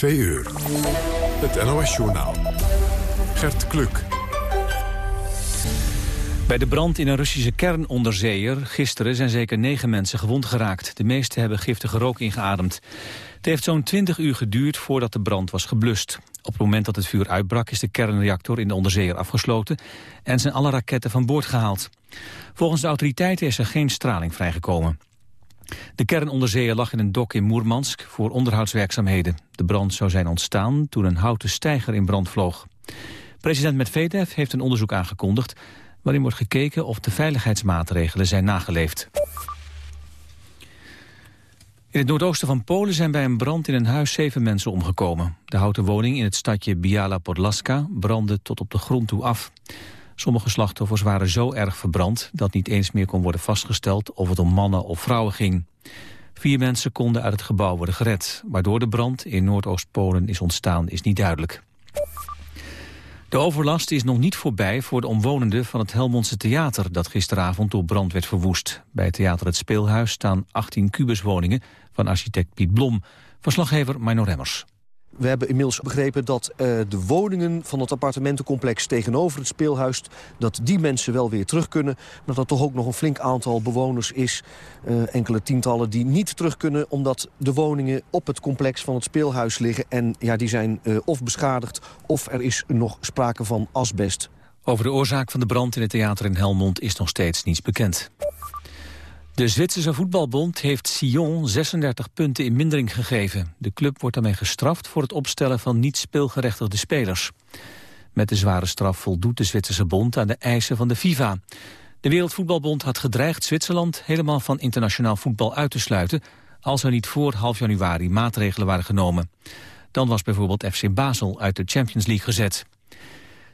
2 uur. Het NOS-journaal. Gert Kluk. Bij de brand in een Russische kernonderzeeër gisteren zijn zeker negen mensen gewond geraakt. De meeste hebben giftige rook ingeademd. Het heeft zo'n 20 uur geduurd voordat de brand was geblust. Op het moment dat het vuur uitbrak is de kernreactor in de onderzeeër afgesloten en zijn alle raketten van boord gehaald. Volgens de autoriteiten is er geen straling vrijgekomen. De kernonderzeeër lag in een dok in Moermansk voor onderhoudswerkzaamheden. De brand zou zijn ontstaan toen een houten steiger in brand vloog. President Medvedev heeft een onderzoek aangekondigd... waarin wordt gekeken of de veiligheidsmaatregelen zijn nageleefd. In het noordoosten van Polen zijn bij een brand in een huis zeven mensen omgekomen. De houten woning in het stadje Biala Podlaska brandde tot op de grond toe af. Sommige slachtoffers waren zo erg verbrand dat niet eens meer kon worden vastgesteld of het om mannen of vrouwen ging. Vier mensen konden uit het gebouw worden gered. Waardoor de brand in Noordoost-Polen is ontstaan is niet duidelijk. De overlast is nog niet voorbij voor de omwonenden van het Helmondse Theater... dat gisteravond door brand werd verwoest. Bij het theater Het Speelhuis staan 18 kubuswoningen van architect Piet Blom. Verslaggever Mino Remmers. We hebben inmiddels begrepen dat uh, de woningen van het appartementencomplex tegenover het speelhuis... dat die mensen wel weer terug kunnen. Maar dat er toch ook nog een flink aantal bewoners is, uh, enkele tientallen... die niet terug kunnen omdat de woningen op het complex van het speelhuis liggen. En ja, die zijn uh, of beschadigd of er is nog sprake van asbest. Over de oorzaak van de brand in het theater in Helmond is nog steeds niets bekend. De Zwitserse voetbalbond heeft Sion 36 punten in mindering gegeven. De club wordt daarmee gestraft voor het opstellen van niet speelgerechtigde spelers. Met de zware straf voldoet de Zwitserse bond aan de eisen van de FIFA. De Wereldvoetbalbond had gedreigd Zwitserland helemaal van internationaal voetbal uit te sluiten... als er niet voor half januari maatregelen waren genomen. Dan was bijvoorbeeld FC Basel uit de Champions League gezet.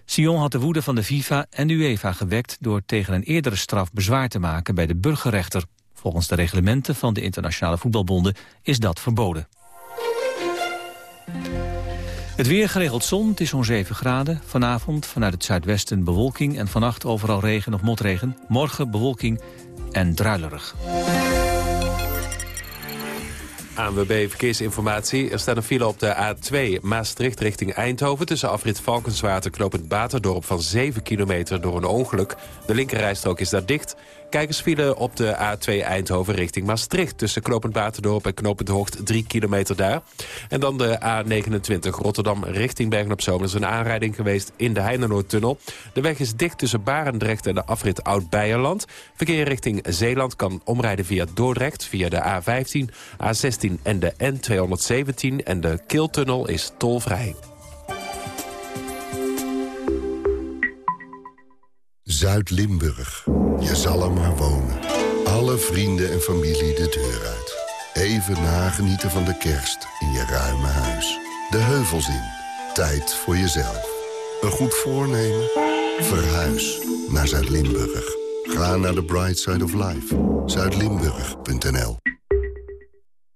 Sion had de woede van de FIFA en de UEFA gewekt... door tegen een eerdere straf bezwaar te maken bij de burgerrechter. Volgens de reglementen van de internationale voetbalbonden is dat verboden. Het weer geregeld zon, het is zo'n 7 graden. Vanavond vanuit het zuidwesten bewolking en vannacht overal regen of motregen. Morgen bewolking en druilerig. ANWB Verkeersinformatie. Er staat een file op de A2 Maastricht richting Eindhoven... tussen afrit Valkenswater knopend Baterdorp van 7 kilometer door een ongeluk. De linkerrijstrook is daar dicht. Kijkersfile op de A2 Eindhoven richting Maastricht... tussen Knopend Baterdorp en Knopend Hoogt 3 kilometer daar. En dan de A29 Rotterdam richting Bergen-op-Zoom. Er is een aanrijding geweest in de Heinenoordtunnel. De weg is dicht tussen Barendrecht en de afrit Oud-Beierland. Verkeer richting Zeeland kan omrijden via Dordrecht... via de A15, A16 en de N217. En de Kiltunnel is tolvrij. Zuid-Limburg. Je zal er maar wonen. Alle vrienden en familie de deur uit. Even nagenieten van de kerst in je ruime huis. De heuvels in. Tijd voor jezelf. Een goed voornemen? Verhuis naar Zuid-Limburg. Ga naar de Bright Side of Life. Zuidlimburg.nl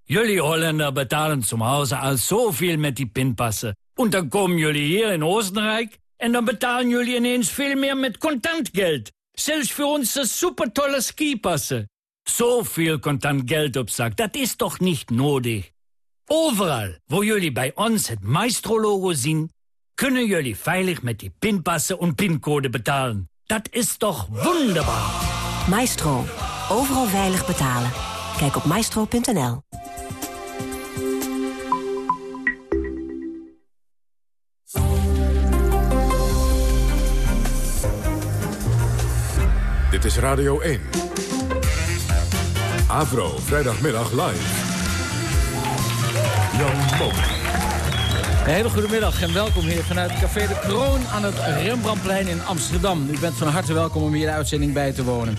Jullie Holländer betalen zum al zoveel met die pinpassen. En dan komen jullie hier in Oostenrijk en dan betalen jullie ineens veel meer met contant geld. Zelfs voor onze supertolle skipassen. Zoveel contant geld op zak, dat is toch niet nodig? Overal waar jullie bij ons het Maestro-logo zien... kunnen jullie veilig met die pinpassen en pincode betalen. Dat is toch wonderbaar? Maestro. Overal veilig betalen. Kijk op maestro.nl. Dit is Radio 1. Avro, vrijdagmiddag live. Jan Mom. Een hele goede middag en welkom hier vanuit Café de Kroon aan het Rembrandtplein in Amsterdam. U bent van harte welkom om hier de uitzending bij te wonen.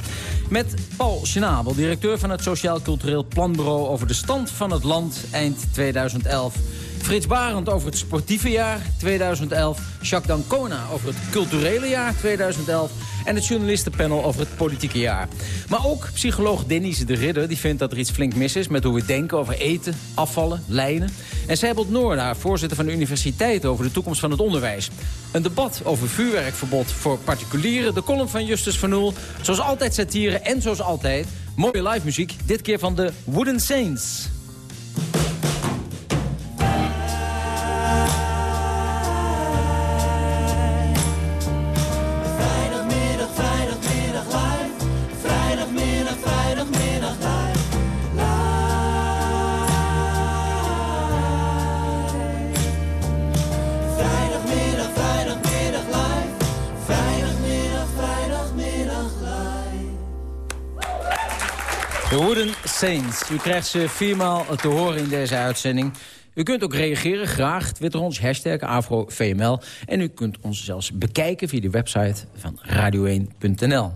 Met Paul Schnabel, directeur van het Sociaal Cultureel Planbureau... over de stand van het land eind 2011. Frits Barend over het sportieve jaar 2011. Jacques Dancona over het culturele jaar 2011 en het journalistenpanel over het politieke jaar. Maar ook psycholoog Denise de Ridder die vindt dat er iets flink mis is... met hoe we denken over eten, afvallen, lijnen. En Seibold Noorda, voorzitter van de universiteit... over de toekomst van het onderwijs. Een debat over vuurwerkverbod voor particulieren. De column van Justus van Oel. Zoals altijd satire en zoals altijd mooie live muziek. Dit keer van de Wooden Saints. U krijgt ze viermaal te horen in deze uitzending. U kunt ook reageren, graag. Twitter ons, hashtag AfroVML. En u kunt ons zelfs bekijken via de website van radio1.nl.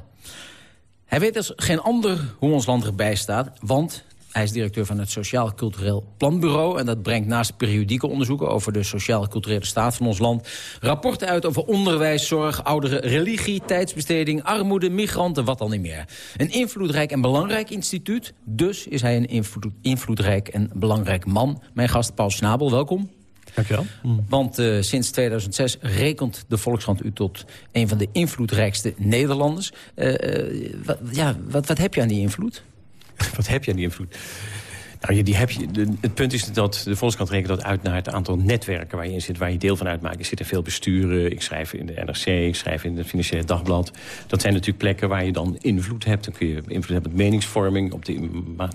Hij weet als geen ander hoe ons land erbij staat, want hij is directeur van het Sociaal Cultureel Planbureau. En dat brengt naast periodieke onderzoeken over de sociaal-culturele staat van ons land... rapporten uit over onderwijs, zorg, ouderen, religie, tijdsbesteding... armoede, migranten, wat dan niet meer. Een invloedrijk en belangrijk instituut. Dus is hij een invloed, invloedrijk en belangrijk man. Mijn gast Paul Snabel, welkom. Dankjewel. Want uh, sinds 2006 rekent de Volkskrant u tot een van de invloedrijkste Nederlanders. Uh, uh, wat, ja, wat, wat heb je aan die invloed? Wat heb je aan die invloed? Nou, die heb je, de, het punt is dat de Volkskrant rekent dat uit naar het aantal netwerken waar je in zit, waar je deel van uitmaakt. Ik zit in veel besturen, ik schrijf in de NRC, ik schrijf in het Financiële Dagblad. Dat zijn natuurlijk plekken waar je dan invloed hebt. Dan kun je invloed hebben met meningsvorming, op de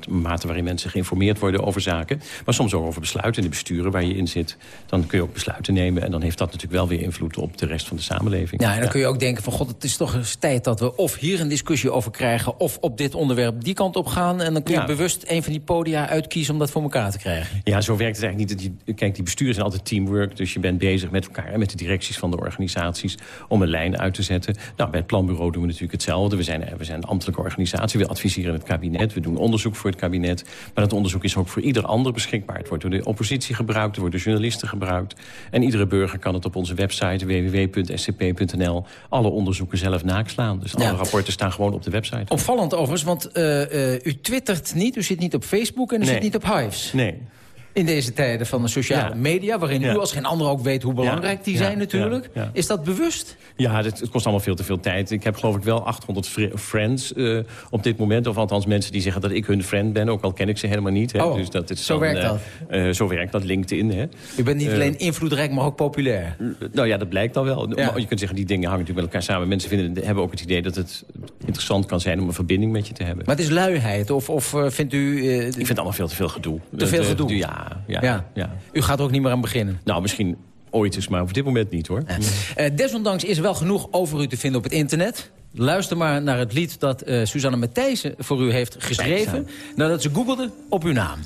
mate waarin mensen geïnformeerd worden over zaken. Maar soms ook over besluiten in de besturen waar je in zit. Dan kun je ook besluiten nemen en dan heeft dat natuurlijk wel weer invloed op de rest van de samenleving. Ja, en dan ja. kun je ook denken van god, het is toch eens tijd dat we of hier een discussie over krijgen, of op dit onderwerp die kant op gaan. En dan kun je ja. bewust een van die podia uitkiezen om dat voor elkaar te krijgen. Ja, zo werkt het eigenlijk niet. Je, kijk, die besturen zijn altijd teamwork. Dus je bent bezig met elkaar en met de directies van de organisaties... om een lijn uit te zetten. Nou, bij het planbureau doen we natuurlijk hetzelfde. We zijn, we zijn een ambtelijke organisatie. We adviseren het kabinet. We doen onderzoek voor het kabinet. Maar dat onderzoek is ook voor ieder ander beschikbaar. Het wordt door de oppositie gebruikt. Er wordt door journalisten gebruikt. En iedere burger kan het op onze website www.scp.nl... alle onderzoeken zelf naslaan. Dus alle ja. rapporten staan gewoon op de website. Opvallend overigens, want uh, uh, u twittert niet. U zit niet op Facebook en nee. zit niet op Hives. Nee. In deze tijden van de sociale ja. media... waarin ja. u als geen ander ook weet hoe belangrijk die zijn natuurlijk. Is dat bewust? Ja, het, kost allemaal veel te veel tijd. Ik heb geloof ik wel 800 friends uh, op dit moment. Of althans mensen die zeggen dat ik hun friend ben. Ook al ken ik ze helemaal niet. Hè. Oh, dus dat is zo dan, werkt dat? Uh, zo werkt dat, LinkedIn. Hè. U bent niet alleen invloedrijk, maar ook populair. Nou ja, dat blijkt dan wel. Je kunt zeggen, die dingen hangen natuurlijk met elkaar samen. Mensen vinden, hebben ook het idee dat het interessant kan zijn... om een verbinding met je te hebben. Maar het is luiheid? Of, of vindt u... ik vind het allemaal veel te veel gedoe. Te veel gedoe? ja. Ja. ja. Ja. U gaat er ook niet meer aan beginnen? Nou, misschien ooit eens, maar op dit moment niet, hoor. Ja. Uh, desondanks is er wel genoeg over u te vinden op het internet. Luister maar naar het lied dat uh, Suzanne Matthijssen voor u heeft geschreven... nadat ze googelde op uw naam.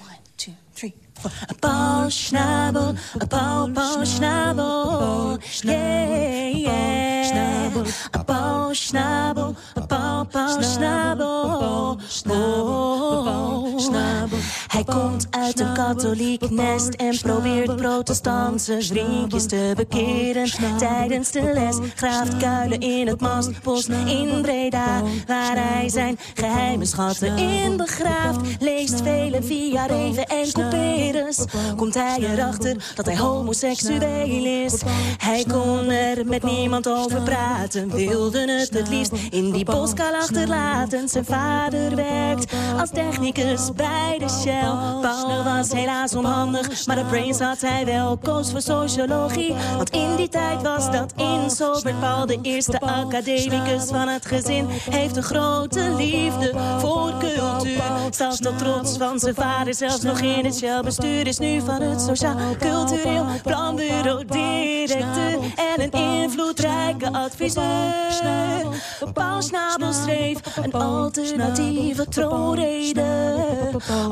One, two, three, four. Paul Schnabel, Paul, Paul Schnabel, yeah, yeah. Paul Schnabel, Paul, Paul Schnabel, oh, Schnabel. Hij komt uit een katholiek nest en probeert protestantse vriendjes te bekeren. Tijdens de les graaft kuilen in het mastbos in Breda, waar hij zijn geheime schatten in begraaft. Leest velen via reven en couperus, komt hij erachter dat hij homoseksueel is. Hij kon er met niemand over praten, wilde het het liefst in die boskal achterlaten. Zijn vader werkt als technicus bij de Shell. Paul was helaas onhandig, maar de brains had hij wel. Koos voor sociologie, want in die tijd was dat in. Zo werd Paul de eerste academicus van het gezin. Heeft een grote liefde voor cultuur. Zelfs tot trots van zijn vader, zelfs nog in het Shell-bestuur. Is nu van het Sociaal Cultureel Planbureau directeur. En een invloedrijke adviseur. Paul Schnabel schreef een alternatieve troonrede.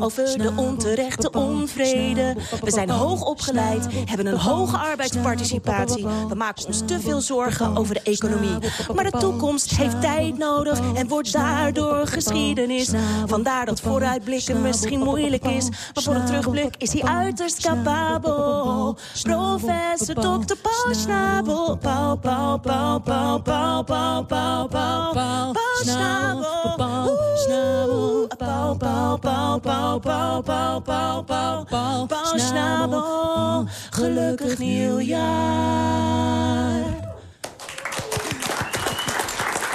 Over de onterechte onvrede. We zijn hoog opgeleid, hebben een hoge arbeidsparticipatie. We maken ons te veel zorgen over de economie. Maar de toekomst heeft tijd nodig en wordt daardoor geschiedenis. Vandaar dat vooruitblikken misschien moeilijk is. Maar voor een terugblik is hij uiterst capabel. Professor Dr. Paul Schnabel. Paul, Paul, Paul, Paul, Paul, Paul, Paul, Paul, Paul, Schnabel. Paul, Schnabel. Paul, Paul, Paul, Paul, Paul, Paul, Paul, Paul, Paul, Paul. Gelukkig nieuwjaar.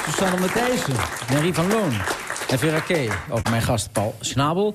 Susanne Matthijssen, Marie van Loon en Vera K. Ook mijn gast Paul Schnabel.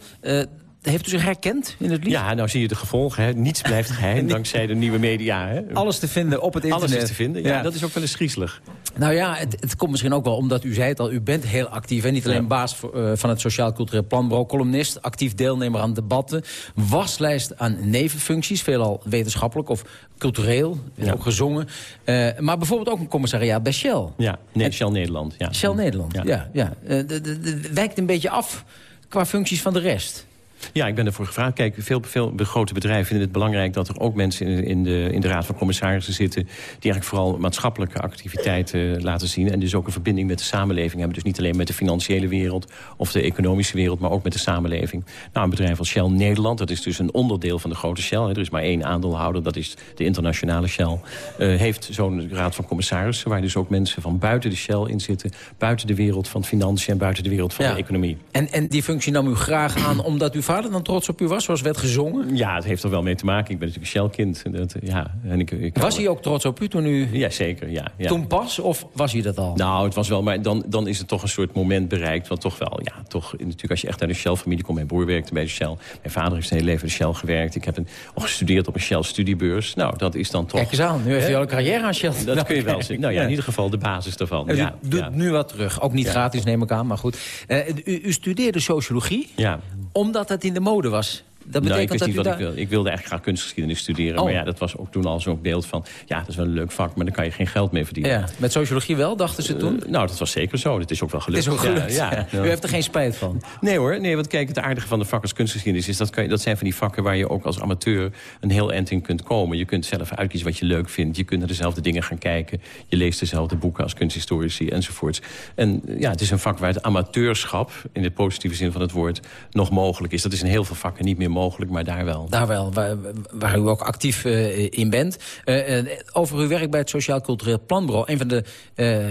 Heeft u zich herkend in het lied? Ja, nou zie je de gevolgen. Hè. Niets blijft geheim dankzij de nieuwe media. Hè. Alles te vinden op het internet. Alles is te vinden, ja. ja. Dat is ook wel eens griezelig. Nou ja, het, het, komt misschien ook wel omdat u zei het al... u bent heel actief en niet alleen ja. baas voor, uh, van het Sociaal Cultureel Planbureau... columnist, actief deelnemer aan debatten... waslijst aan nevenfuncties, veelal wetenschappelijk of cultureel, ja. ook gezongen. Uh, maar bijvoorbeeld ook een commissariaat bij Shell. Ja, nee, en, Shell Nederland. Ja. Shell Nederland, ja. ja, ja. Uh, de, de, de, wijkt een beetje af qua functies van de rest? Ja, ik ben ervoor gevraagd. Kijk, veel, veel grote bedrijven vinden het belangrijk... dat er ook mensen in, in, de, in de Raad van Commissarissen zitten... die eigenlijk vooral maatschappelijke activiteiten laten zien... en dus ook een verbinding met de samenleving hebben. Dus niet alleen met de financiële wereld of de economische wereld... maar ook met de samenleving. Nou, een bedrijf als Shell Nederland, dat is dus een onderdeel van de grote Shell. Hè. Er is maar één aandeelhouder, dat is de internationale Shell. Uh, heeft zo'n Raad van Commissarissen... waar dus ook mensen van buiten de Shell in zitten... buiten de wereld van financiën en buiten de wereld van Ja. de economie. En, en die functie nam u graag aan omdat uw vader dan trots op u was, zoals werd gezongen? Ja, het heeft er wel mee te maken. Ik ben natuurlijk een Shell-kind. Dat, Ja, en ik, ik Was hij ook trots op u toen u... Ja, zeker. Ja, ja. Toen pas, of was hij dat al? Nou, het was wel, maar dan, dan is het toch een soort moment bereikt... wat toch wel, ja, toch, natuurlijk als je echt uit een Shell-familie komt... mijn broer werkte bij de Shell, mijn vader heeft zijn hele leven bij de Shell gewerkt... ik heb een, ook gestudeerd op een Shell-studiebeurs. Nou, dat is dan toch... Kijk eens aan, nu heeft u al een carrière aan Shell. Dat kun je wel zien. Nou ja, in ieder geval de basis daarvan. U Ja, doet ja. nu wat terug. Ook niet gratis, neem ik aan, maar goed. Eh, u, u studeerde sociologie, ja. Omdat het in de mode was. Dat Nou, ik betekent wist niet dat wat ik wilde. Ik wilde eigenlijk graag kunstgeschiedenis studeren. Oh. Maar ja, dat was ook toen al zo'n beeld van... ja, dat is wel een leuk vak, maar dan kan je geen geld mee verdienen. Ja, met sociologie wel, dachten ze toen? Eh, nou, dat was zeker zo. Dat is ook wel het is gelukt. ook gelukt. Ja, ja. U heeft er geen spijt van. Nee hoor, nee, want kijk, het aardige van de vak als kunstgeschiedenis... is dat, kan je, dat zijn van die vakken waar je ook als amateur een heel eind in kunt komen. Je kunt zelf uitkiezen wat je leuk vindt. Je kunt naar dezelfde dingen gaan kijken. Je leest dezelfde boeken als kunsthistorici enzovoorts. En ja, het is een vak waar het amateurschap... in de positieve zin van het woord nog mogelijk is. Dat is in heel veel vakken niet meer mogelijk, maar daar wel. Daar wel, waar, waar u ook actief eh, in bent. Eh, eh, over uw werk bij het Sociaal Cultureel Planbureau. Een van de,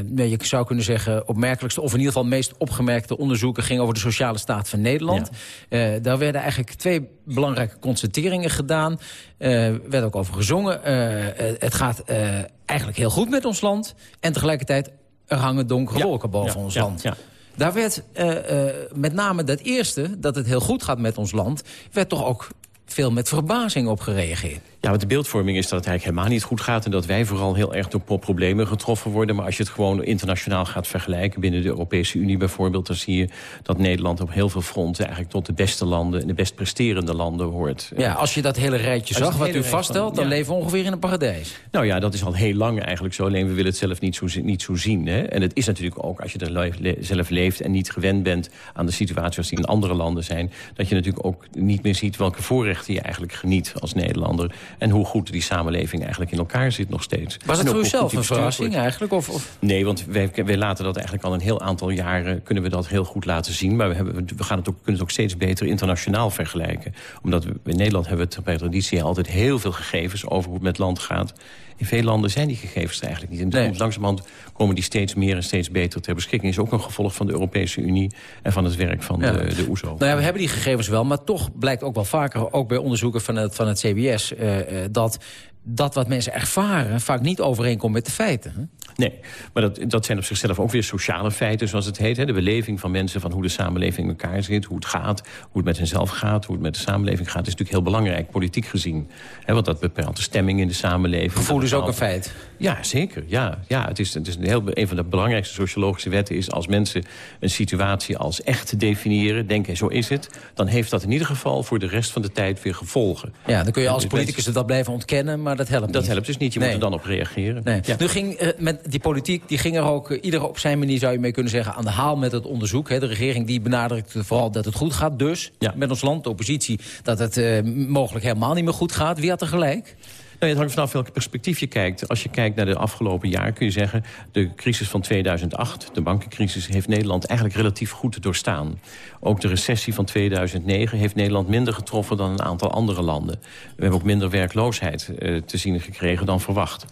nee, je zou kunnen zeggen, opmerkelijkste... of in ieder geval meest opgemerkte onderzoeken... ging over de sociale staat van Nederland. Daar werden eigenlijk twee belangrijke constateringen gedaan. Er werd ook over gezongen. Het gaat eigenlijk heel goed met ons land. En tegelijkertijd, er hangen donkere Ja, wolken boven ja, ons ja, land. Daar werd eh, eh, met name dat eerste, dat het heel goed gaat met ons land... werd toch ook veel met verbazing op gereageerd. Ja, want de beeldvorming is dat het eigenlijk helemaal niet goed gaat... en dat wij vooral heel erg door problemen getroffen worden. Maar als je het gewoon internationaal gaat vergelijken... binnen de Europese Unie bijvoorbeeld... dan zie je dat Nederland op heel veel fronten... eigenlijk tot de beste landen en de best presterende landen hoort. Ja, als je dat hele rijtje Als zag, wat u vaststelt... dan ja. leven we ongeveer in een paradijs. Nou ja, dat is al heel lang eigenlijk zo. Alleen we willen het zelf niet zo, niet zo zien. Hè? En het is natuurlijk ook, als je er le- le- zelf leeft... en niet gewend bent aan de situatie als die in andere landen zijn... dat je natuurlijk ook niet meer ziet welke voorrechten je eigenlijk geniet als Nederlander... en hoe goed die samenleving eigenlijk in elkaar zit nog steeds. Was het voor zelf een verrassing eigenlijk? Of, of? Nee, want wij, wij laten dat eigenlijk al een heel aantal jaren... kunnen we dat heel goed laten zien. Maar we, hebben, we gaan het ook, kunnen het ook steeds beter internationaal vergelijken. Omdat we, in Nederland hebben we bij traditie altijd heel veel gegevens... over hoe het met land gaat. In veel landen zijn die gegevens er eigenlijk niet. En Nee. komt langzamerhand komen die steeds meer en steeds beter ter beschikking. is ook een gevolg van de Europese Unie... en van het werk van Ja. de, de OESO. Nou ja, we hebben die gegevens wel, maar toch blijkt ook wel vaker... ook bij onderzoeken van het, van het CBS... eh, dat dat wat mensen ervaren vaak niet overeenkomt met de feiten. hè? Nee, maar dat, dat zijn op zichzelf ook weer sociale feiten, zoals het heet. Hè? De beleving van mensen van hoe de samenleving in elkaar zit... hoe het gaat, hoe het met henzelf gaat, hoe het met de samenleving gaat... is natuurlijk heel belangrijk, politiek gezien. Hè? Want dat bepaalt de stemming in de samenleving. Gevoel Dat is ook een feit. Ja, zeker. Ja, ja, het is, het is een, heel, een van de belangrijkste sociologische wetten... is als mensen een situatie als echt definiëren... denken, zo is het... dan heeft dat in ieder geval voor de rest van de tijd weer gevolgen. Ja, dan kun je als politicus wel blijven ontkennen, maar dat helpt Dat niet. helpt dus niet, je Nee. moet er dan op reageren. Nee. Ja. Nu ging eh, met die politiek, die ging er ook eh, ieder op zijn manier, zou je mee kunnen zeggen, aan de haal met het onderzoek. Hè. De regering die benadrukt vooral dat het goed gaat, dus Ja. met ons land, de oppositie, dat het eh, mogelijk helemaal niet meer goed gaat. Wie had er gelijk? Nou, het hangt vanaf welk perspectief je kijkt. Als je kijkt naar de afgelopen jaar kun je zeggen... de crisis van 2008, de bankencrisis... heeft Nederland eigenlijk relatief goed doorstaan. Ook de recessie van 2009 heeft Nederland minder getroffen... dan een aantal andere landen. We hebben ook minder werkloosheid eh, te zien gekregen dan verwacht.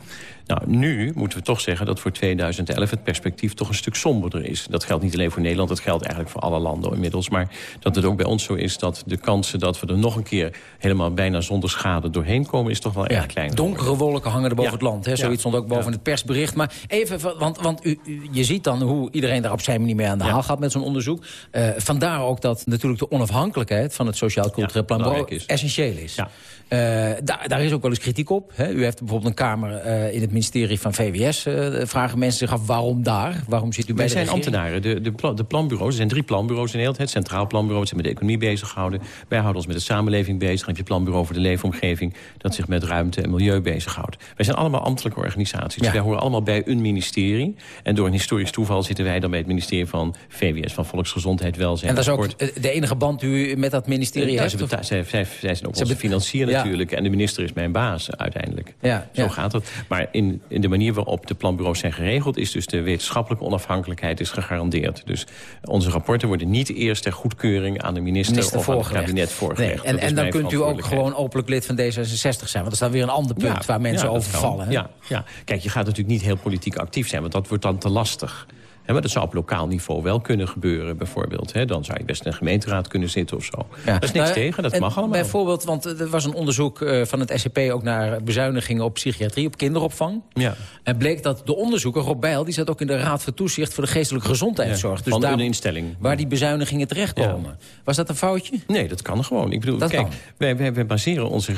Nou, nu moeten we toch zeggen dat voor 2011 het perspectief toch een stuk somberder is. Dat geldt niet alleen voor Nederland, dat geldt eigenlijk voor alle landen inmiddels. Maar dat het ook bij ons zo is dat de kansen dat we er nog een keer... helemaal bijna zonder schade doorheen komen, is toch wel erg klein. Donkere wolken hangen er boven Ja. het land. Hè? Ja. Zoiets stond ook boven het persbericht. Maar even, want, want u, u- je ziet dan hoe iedereen daar op zijn manier mee aan de haal gaat met zo'n onderzoek. Eh, vandaar ook dat natuurlijk de onafhankelijkheid van het Sociaal Cultureel Planbureau essentieel is. Ja. Uh, daar, daar is ook wel eens kritiek op. Hè? U heeft bijvoorbeeld een kamer uh, in het ministerie van VWS. Uh, vragen mensen zich af waarom daar? Waarom zit u bij Wij zijn regering? ambtenaren. De, de, pla- de planbureaus, er zijn drie planbureaus in Nederland. Het Centraal Planbureau, dat zich met de economie bezighouden. Wij houden ons met de samenleving bezig. Dan heb je Planbureau voor de leefomgeving... dat zich met ruimte en milieu bezighoudt. Wij zijn allemaal ambtelijke organisaties. Ja. Wij horen allemaal bij een ministerie. En door een historisch toeval zitten wij dan bij het ministerie van VWS... van Volksgezondheid, Welzijn En dat is ook eh, de enige band die u met dat ministerie Ja, heeft? zij, zij, zij zijn ook Ze onze financier Ja. natuurlijk. En de minister is mijn baas uiteindelijk. Ja, Zo ja. gaat het. Maar in, in de manier waarop de planbureaus zijn geregeld... is dus de wetenschappelijke onafhankelijkheid is gegarandeerd. Dus onze rapporten worden niet eerst ter goedkeuring... aan de minister, minister of aan het kabinet voorgelegd. Nee, en en dan kunt u ook gewoon openlijk lid van D66 zijn. Want dat is dan weer een ander punt waar mensen over vallen. Ja, ja. Kijk, je gaat natuurlijk niet heel politiek actief zijn... want dat wordt dan te lastig. Hè, maar dat zou op lokaal niveau wel kunnen gebeuren, bijvoorbeeld. Hè. Dan zou je best in een gemeenteraad kunnen zitten of zo. Ja. Dat is niks Nou, tegen, dat en mag allemaal. Bijvoorbeeld, want er was een onderzoek eh, van het SCP... ook naar bezuinigingen op psychiatrie, op kinderopvang. Ja. En bleek dat de onderzoeker, Rob Bijl... die zat ook in de Raad voor Toezicht voor de geestelijke gezondheidszorg. Dus van daar- een instelling. Waar die bezuinigingen terechtkomen. Was dat een foutje? Nee, dat kan gewoon. Ik bedoel, Dat kijk, wij, wij, wij baseren onze,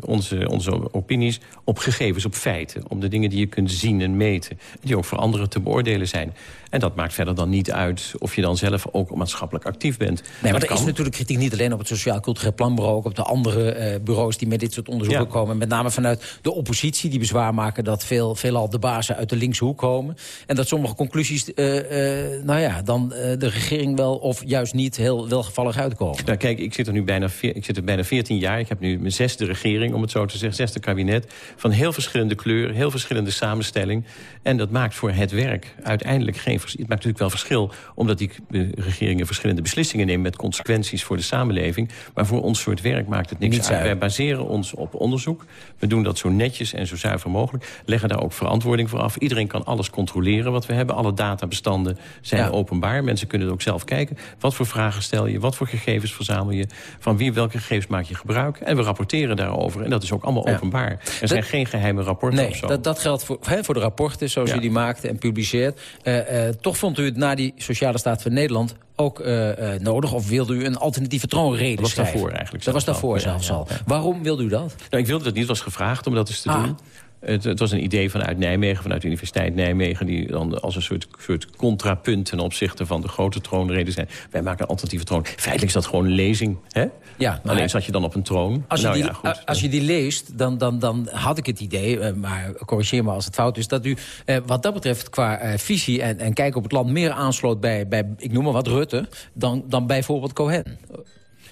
onze, onze opinies op gegevens, op feiten. Op de dingen die je kunt zien en meten. Die ook voor anderen te beoordelen zijn. En dat maakt verder dan niet uit of je dan zelf ook maatschappelijk actief bent. Nee, maar Dat er is natuurlijk kritiek niet alleen op het Sociaal Cultureel Planbureau... ook op de andere eh, bureaus die met dit soort onderzoeken Ja. komen. Met name vanuit de oppositie die bezwaar maken... dat veel, veelal de bazen uit de linkse hoek komen. En dat sommige conclusies, eh, eh, nou ja, dan de regering wel... of juist niet heel welgevallig uitkomen. Nou, kijk, ik zit er nu bijna, ik zit er bijna 14 jaar. Ik heb nu mijn zesde regering, om het zo te zeggen, zesde kabinet. Van heel verschillende kleur, heel verschillende samenstelling. En dat maakt voor het werk uiteindelijk geen. Het maakt natuurlijk wel verschil, omdat die eh, regeringen verschillende beslissingen nemen met consequenties voor de samenleving. Maar voor ons soort werk maakt het niks uit. Wij baseren ons op onderzoek. We doen dat zo netjes en zo zuiver mogelijk. Leggen daar ook verantwoording voor af. Iedereen kan alles controleren wat we hebben. Alle databestanden zijn Ja. openbaar. Mensen kunnen ook zelf kijken. Wat voor vragen stel je? Wat voor gegevens verzamel je? Van wie, welke gegevens maak je gebruik? En we rapporteren daarover. En dat is ook allemaal Ja. openbaar. Er zijn geen geheime rapporten Nee, of zo. dat, dat geldt voor, hè, voor de rapporten zoals Ja. u die maakte en publiceert. Eh, eh, toch vond u het na die sociale staat van Nederland ook eh, eh, nodig? Of wilde u een alternatieve troonrede Dat was schrijven? daarvoor eigenlijk Dat was zelfs al. daarvoor Ja, zelfs ja, al. Waarom wilde u dat? Nou, ik wilde dat niet. Was gevraagd om dat eens te Ah. doen. Het, het was een idee vanuit Nijmegen, vanuit de Universiteit Nijmegen... die dan als een soort, soort contrapunt ten opzichte van de grote troonreden zijn. Wij maken een alternatieve troon. Feitelijk is dat gewoon een lezing. Hè? Ja, maar- Alleen zat je dan op een troon. Als je, nou die, ja, goed. als je die leest, dan, dan, dan had ik het idee... eh, maar corrigeer me als het fout is... dat u eh, wat dat betreft qua eh, visie en, en kijk op het land... meer aansloot bij, bij ik noem maar wat, Rutte... dan, dan bijvoorbeeld Cohen.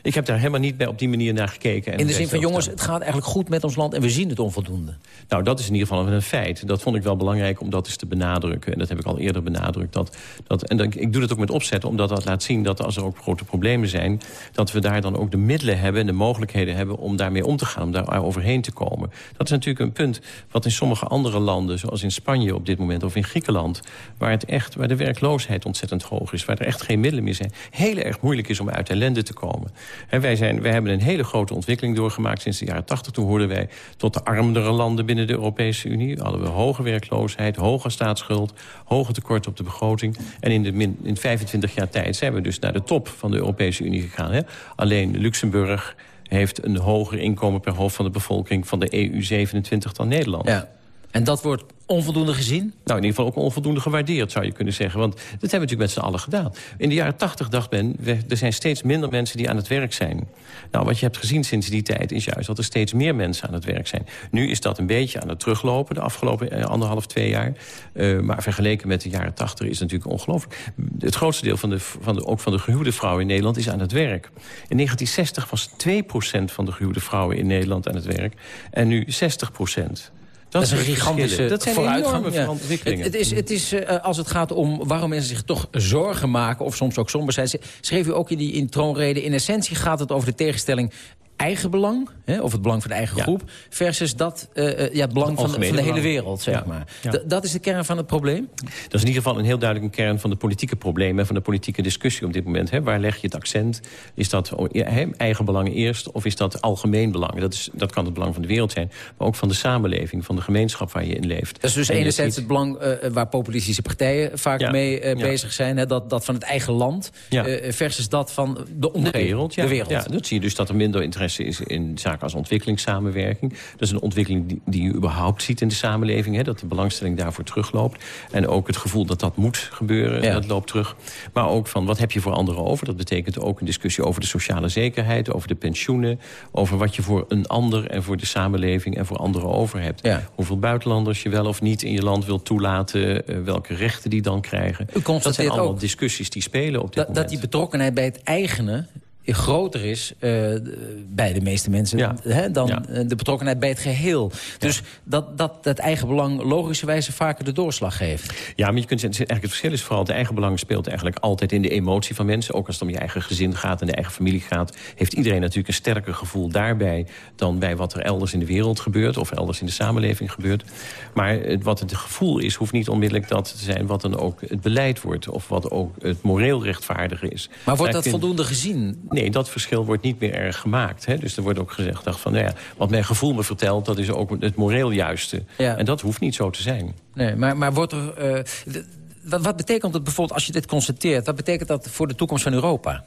Ik heb daar helemaal niet bij op die manier naar gekeken. En In de zin van, jongens, het gaat eigenlijk goed met ons land... en we zien het onvoldoende. Nou, dat is in ieder geval een feit. Dat vond ik wel belangrijk om dat eens te benadrukken. En dat heb ik al eerder benadrukt. Dat, dat, en dat, ik doe dat ook met opzet, omdat dat laat zien dat als er ook grote problemen zijn... dat we daar dan ook de middelen hebben en de mogelijkheden hebben... om daarmee om te gaan, om daar overheen te komen. Dat is natuurlijk een punt wat in sommige andere landen... zoals in Spanje op dit moment of in Griekenland... waar, het echt, waar de werkloosheid ontzettend hoog is... waar er echt geen middelen meer zijn... heel erg moeilijk is om uit ellende te komen. Wij, zijn, wij hebben een hele grote ontwikkeling doorgemaakt sinds de jaren 80. Toen hoorden wij tot de armere landen binnen de Europese Unie. Hadden we hoge werkloosheid, hoge staatsschuld, hoge tekort op de begroting. En in, de min, in 25 jaar tijd zijn we dus naar de top van de Europese Unie gegaan. Alleen Luxemburg heeft een hoger inkomen per hoofd van de bevolking... van de EU 27 dan Nederland. Ja. En dat wordt onvoldoende gezien? Nou, in ieder geval ook onvoldoende gewaardeerd, zou je kunnen zeggen. Want dat hebben we natuurlijk met z'n allen gedaan. In de jaren tachtig dacht men, er zijn steeds minder mensen die aan het werk zijn. Nou, wat je hebt gezien sinds die tijd is juist dat er steeds meer mensen aan het werk zijn. Nu is dat een beetje aan het teruglopen, de afgelopen eh, anderhalf, twee jaar. Eh, maar vergeleken met de jaren tachtig is het natuurlijk ongelooflijk. Het grootste deel van de, van de, ook van de gehuwde vrouwen in Nederland is aan het werk. In 1960 was 2% van de gehuwde vrouwen in Nederland aan het werk. En nu 60%. Dat, is een gigantische. Dat zijn vooruitgang. enorme ja. ontwikkelingen. Het, het is, het is eh, als het gaat om waarom mensen zich toch zorgen maken... of soms ook somber zijn... schreef u ook in die in troonrede... in essentie gaat het over de tegenstelling eigen belang... Hè, of het belang van de eigen Ja. groep... versus dat, eh, eh, ja, het belang van, de- van de hele belang. wereld, zeg Ja. maar. Ja. Dat is de kern van het probleem? Dat is in ieder geval een heel duidelijk een kern van de politieke problemen... en van de politieke discussie op dit moment. Hè. Waar leg je het accent? Is dat oh, eigen belang eerst of is dat algemeen belang? Dat, is, dat kan het belang van de wereld zijn, maar ook van de samenleving... van de gemeenschap waar je in leeft. Dat is dus En enerzijds het belang eh, waar populistische partijen vaak mee bezig zijn. Hè, dat, dat van het eigen land versus dat van de De omgeving. wereld, ja. De wereld. ja. Dat zie je dus dat er minder interesse interesse is in zaken als ontwikkelingssamenwerking. Dat is een ontwikkeling die, die je überhaupt ziet in de samenleving. Hè, dat de belangstelling daarvoor terugloopt. En ook het gevoel dat dat moet gebeuren, dat loopt terug. Maar ook van wat heb je voor anderen over? Dat betekent ook een discussie over de sociale zekerheid... over de pensioenen, over wat je voor een ander... en voor de samenleving en voor anderen over hebt. Hoeveel buitenlanders je wel of niet in je land wilt toelaten... Uh, welke rechten die dan krijgen. dat zijn allemaal discussies die spelen op dit dat, moment. Dat die betrokkenheid bij het eigene groter is uh, bij de meeste mensen hè, dan ja. de betrokkenheid bij het geheel. Dus dat, dat het eigen belang logischerwijze vaker de doorslag geeft. Ja, maar je kunt zeggen, eigenlijk het verschil is vooral... het eigen belang speelt eigenlijk altijd in de emotie van mensen. Ook als het om je eigen gezin gaat en de eigen familie gaat... heeft iedereen natuurlijk een sterker gevoel daarbij... dan bij wat er elders in de wereld gebeurt... of elders in de samenleving gebeurt. Maar het, wat het gevoel is, hoeft niet onmiddellijk dat te zijn... wat dan ook het beleid wordt of wat ook het moreel rechtvaardige is. Maar wordt dat voldoende gezien? Nee, dat verschil wordt niet meer erg gemaakt. Hè? Dus er wordt ook gezegd dacht van, nou ja, wat mijn gevoel me vertelt... dat is ook het moreel juiste. Ja. En dat hoeft niet zo te zijn. Nee, maar, maar wordt er... Uh, wat, wat betekent het bijvoorbeeld als je dit constateert? Wat betekent dat voor de toekomst van Europa?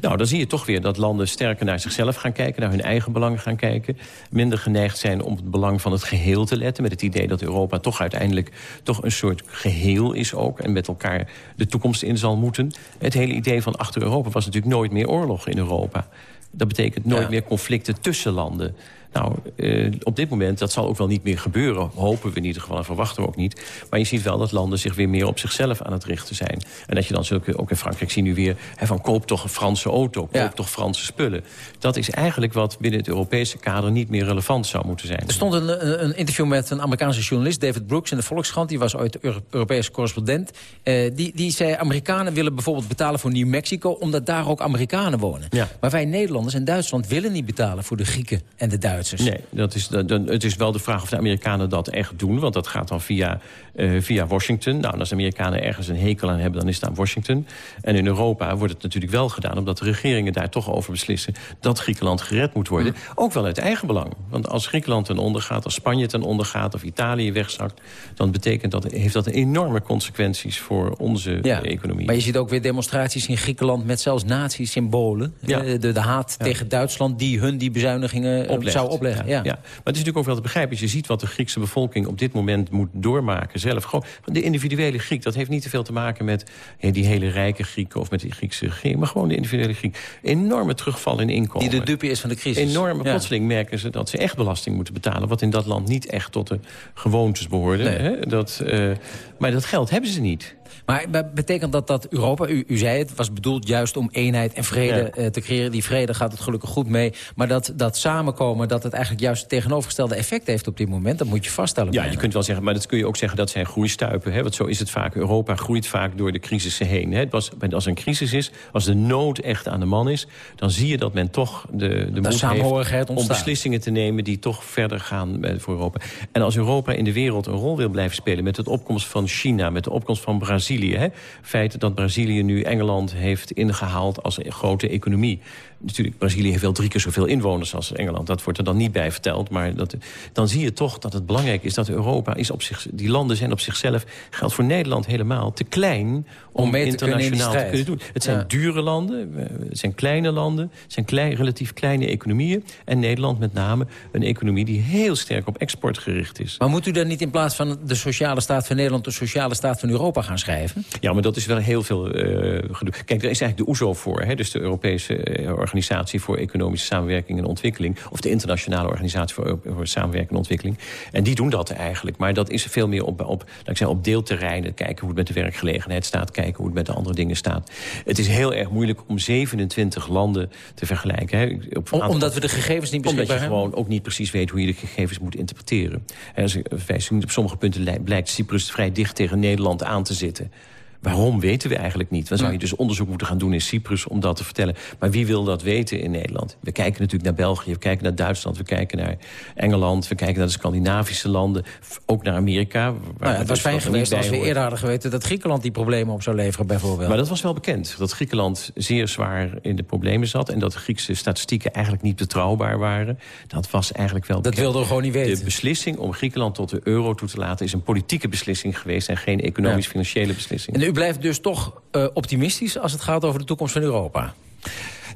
Nou, dan zie je toch weer dat landen sterker naar zichzelf gaan kijken... naar hun eigen belangen gaan kijken. Minder geneigd zijn om het belang van het geheel te letten... met het idee dat Europa toch uiteindelijk toch een soort geheel is ook... en met elkaar de toekomst in zal moeten. Het hele idee van achter Europa was natuurlijk nooit meer oorlog in Europa. Dat betekent nooit ja. meer conflicten tussen landen. Nou, uh, op dit moment, dat zal ook wel niet meer gebeuren. Hopen we in ieder geval en verwachten we ook niet. Maar je ziet wel dat landen zich weer meer op zichzelf aan het richten zijn. En dat je dan zulke, ook in Frankrijk zien nu weer... Hè, van koop toch een Franse auto, koop ja. toch Franse spullen. Dat is eigenlijk wat binnen het Europese kader niet meer relevant zou moeten zijn. Er stond een, een interview met een Amerikaanse journalist, David Brooks... in de Volkskrant, die was ooit Europese correspondent. Uh, die, die zei, Amerikanen willen bijvoorbeeld betalen voor New Mexico... omdat daar ook Amerikanen wonen. Ja. Maar wij Nederlanders en Duitsland willen niet betalen voor de Grieken en de Duitsers. Nee, dat is, dat, het is wel de vraag of de Amerikanen dat echt doen. Want dat gaat dan via, uh, via Washington. Nou, als de Amerikanen ergens een hekel aan hebben, dan is het aan Washington. En in Europa wordt het natuurlijk wel gedaan... omdat de regeringen daar toch over beslissen... dat Griekenland gered moet worden. Mm. Ook wel uit eigen belang. Want als Griekenland ten onder gaat, als Spanje ten onder gaat... of Italië wegzakt, dan betekent dat, heeft dat enorme consequenties... voor onze ja, economie. Maar je ziet ook weer demonstraties in Griekenland... met zelfs nazi-symbolen. Ja. De, haat ja. tegen Duitsland die hun die bezuinigingen Oplegt. Zou opleggen. Ja, ja. Maar het is natuurlijk ook wel te begrijpen. Als je ziet wat de Griekse bevolking op dit moment moet doormaken zelf. Gewoon, de individuele Griek, dat heeft niet te veel te maken met die hele rijke Grieken... of met die Griekse regering, maar gewoon de individuele Griek. Enorme terugval in inkomen. Die de dupe is van de crisis. Enorme, ja. plotseling merken ze dat ze echt belasting moeten betalen... wat in dat land niet echt tot de gewoontes behoorde. Nee. Hè? Dat, uh, maar dat geld hebben ze niet. Maar betekent dat dat Europa, u, u zei het, was bedoeld juist om eenheid en vrede ja. uh, te creëren. Die vrede gaat het gelukkig goed mee. Maar dat, dat samenkomen, dat het eigenlijk juist het tegenovergestelde effect heeft op dit moment. Dat moet je vaststellen. Ja, bijna. je kunt wel zeggen, maar dat kun je ook zeggen dat zijn groeistuipen. Hè? Want zo is het vaak. Europa groeit vaak door de crisissen heen. Hè? Het was, als er een crisis is, als de nood echt aan de man is... dan zie je dat men toch de, de moed heeft om beslissingen te nemen... die toch verder gaan voor Europa. En als Europa in de wereld een rol wil blijven spelen... met de opkomst van China, met de opkomst van Brazilië... Hè? feit dat Brazilië nu Engeland heeft ingehaald als grote economie. Natuurlijk, Brazilië heeft wel drie keer zoveel inwoners als Engeland. Dat wordt er dan niet bij verteld. Maar dat, dan zie je toch dat het belangrijk is dat Europa... Is op zich, die landen zijn op zichzelf, geldt voor Nederland helemaal... te klein om, om mee te internationaal kunnen te kunnen doen. Het zijn ja. dure landen, het zijn kleine landen... het zijn klein, relatief kleine economieën. En Nederland met name een economie die heel sterk op export gericht is. Maar moet u dan niet in plaats van de sociale staat van Nederland... de sociale staat van Europa gaan schrijven? Ja, maar dat is wel heel veel uh, gedoe. Kijk, er is eigenlijk de OESO voor, hè, dus de Europese uh, Organisatie voor Economische Samenwerking en Ontwikkeling... of de Internationale Organisatie voor, voor Samenwerking en Ontwikkeling. En die doen dat eigenlijk, maar dat is veel meer op, op, ik op deelterreinen... kijken hoe het met de werkgelegenheid staat, kijken hoe het met de andere dingen staat. Het is heel erg moeilijk om 27 landen te vergelijken. Hè. Op om, omdat we de gegevens niet Omdat je gewoon ook niet precies weet hoe je de gegevens moet interpreteren. En als, wij zien op sommige punten blijkt Cyprus vrij dicht tegen Nederland aan te zitten... Waarom weten we eigenlijk niet? Dan zou je dus onderzoek moeten gaan doen in Cyprus om dat te vertellen. Maar wie wil dat weten in Nederland? We kijken natuurlijk naar België, we kijken naar Duitsland... we kijken naar Engeland, we kijken naar de Scandinavische landen... ook naar Amerika. Nou ja, het was fijn geweest als we eerder hadden geweten... dat Griekenland die problemen op zou leveren bijvoorbeeld. Maar dat was wel bekend, dat Griekenland zeer zwaar in de problemen zat... en dat de Griekse statistieken eigenlijk niet betrouwbaar waren. Dat was eigenlijk wel bekend. Dat wilden we gewoon niet weten. De beslissing om Griekenland tot de euro toe te laten... is een politieke beslissing geweest en geen economisch-financiële beslissing. Blijft dus toch uh, optimistisch als het gaat over de toekomst van Europa?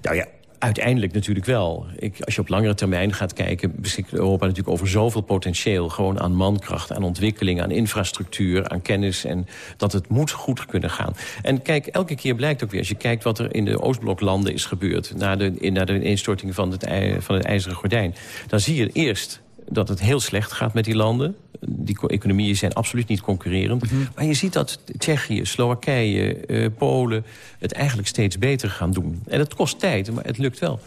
Nou ja, uiteindelijk natuurlijk wel. Ik, als je op langere termijn gaat kijken... beschikt Europa natuurlijk over zoveel potentieel. Gewoon aan mankracht, aan ontwikkeling, aan infrastructuur... aan kennis en dat het moet goed kunnen gaan. En kijk, elke keer blijkt ook weer... als je kijkt wat er in de Oostbloklanden is gebeurd... na de, na de instorting van het, van het IJzeren Gordijn... dan zie je eerst dat het heel slecht gaat met die landen. Die economieën zijn absoluut niet concurrerend. Mhm. Maar je ziet dat Tsjechië, Slowakije, uh, Polen... het eigenlijk steeds beter gaan doen. En het kost tijd, maar het lukt wel.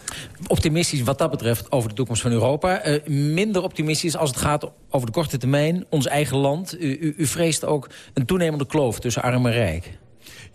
Optimistisch wat dat betreft over de toekomst van Europa. Uh, minder optimistisch als het gaat over de korte termijn. Ons eigen land. U, u, u vreest ook een toenemende kloof tussen arm en rijk.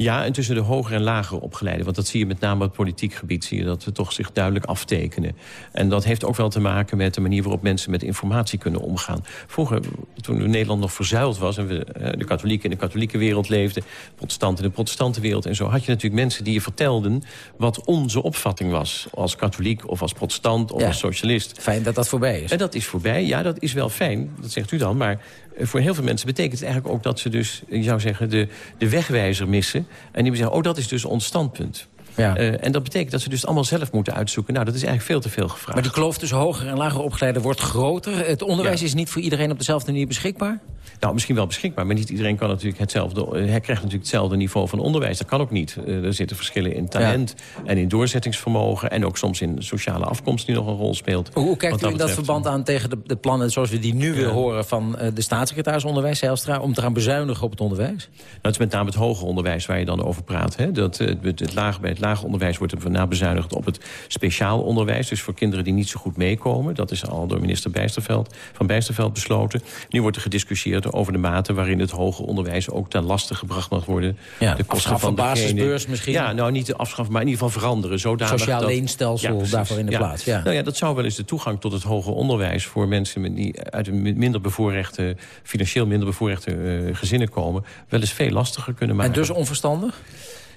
Ja, en tussen de hoger en lager opgeleiden. Want dat zie je met name op het politiek gebied. Zie je dat we toch zich duidelijk aftekenen. En dat heeft ook wel te maken met de manier waarop mensen met informatie kunnen omgaan. Vroeger, toen Nederland nog verzuild was... en we eh, de katholieken in de katholieke wereld leefden... protestanten in de protestante wereld en zo... had je natuurlijk mensen die je vertelden wat onze opvatting was. Als katholiek of als protestant of als socialist. Fijn dat dat voorbij is. En dat is voorbij, ja, dat is wel fijn. Dat zegt u dan, maar voor heel veel mensen betekent het eigenlijk ook dat ze dus, je zou zeggen, de, de wegwijzer missen. En die zeggen, oh, dat is dus ons standpunt. Ja. Uh, en dat betekent dat ze dus allemaal zelf moeten uitzoeken. Nou, dat is eigenlijk veel te veel gevraagd. Maar die kloof tussen hoger en lager opgeleiden wordt groter. Het onderwijs is niet voor iedereen op dezelfde manier beschikbaar? Nou, misschien wel beschikbaar, maar niet iedereen kan natuurlijk hetzelfde, hij krijgt natuurlijk hetzelfde niveau van onderwijs. Dat kan ook niet. Uh, er zitten verschillen in talent en in doorzettingsvermogen... en ook soms in sociale afkomst die nog een rol speelt. Hoe, hoe kijkt u in dat verband aan tegen de, de, plannen zoals we die nu weer horen... van uh, de staatssecretaris onderwijs, Zijlstra, om te gaan bezuinigen op het onderwijs? Nou, het is met name het hoger onderwijs waar je dan over praat. Hè? Dat, het, het laag, bij het lager onderwijs wordt er na bezuinigd op het speciaal onderwijs. Dus voor kinderen die niet zo goed meekomen. Dat is al door minister Bijsterveld, van Bijsterveld besloten. Nu wordt er gediscussieerd over de mate waarin het hoger onderwijs ook ten laste gebracht mag worden. Ja, de kosten van de basisbeurs misschien? Ja, nou niet de afschaffen, maar in ieder geval veranderen. Zodanig Sociaal dat, leenstelsel daarvoor in de plaats. Ja. Nou ja, dat zou wel eens de toegang tot het hoger onderwijs... voor mensen die uit een minder bevoorrechte, financieel minder bevoorrechte uh, gezinnen komen... wel eens veel lastiger kunnen maken. En dus onverstandig?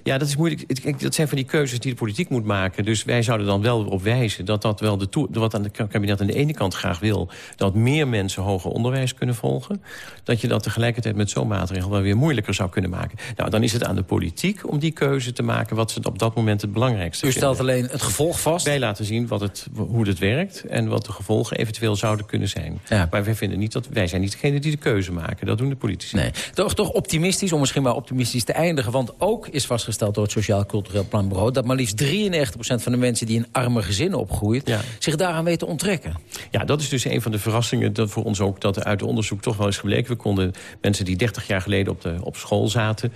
Ja, dat is moeilijk. Dat zijn van die keuzes die de politiek moet maken. Dus wij zouden dan wel op wijzen dat dat wel de wat aan de kabinet aan de ene kant graag wil... dat meer mensen hoger onderwijs kunnen volgen. Dat je dat tegelijkertijd met zo'n maatregel wel weer moeilijker zou kunnen maken. Nou, dan is het aan de politiek om die keuze te maken... wat ze op dat moment het belangrijkste U stelt alleen het gevolg vast? Wij laten zien wat het, hoe het werkt en wat de gevolgen eventueel zouden kunnen zijn. Maar wij vinden niet dat wij zijn niet degene die de keuze maken. Dat doen de politici. Nee. Toch, toch optimistisch, om misschien maar optimistisch te eindigen. Want ook is vastgesteld vastgesteld door het Sociaal Cultureel Planbureau... dat maar liefst 93% van de mensen die in arme gezinnen opgroeit... zich daaraan weten onttrekken. Ja, dat is dus een van de verrassingen dat voor ons ook... dat uit onderzoek toch wel is gebleken. We konden mensen die 30 jaar geleden op, de, op school zaten...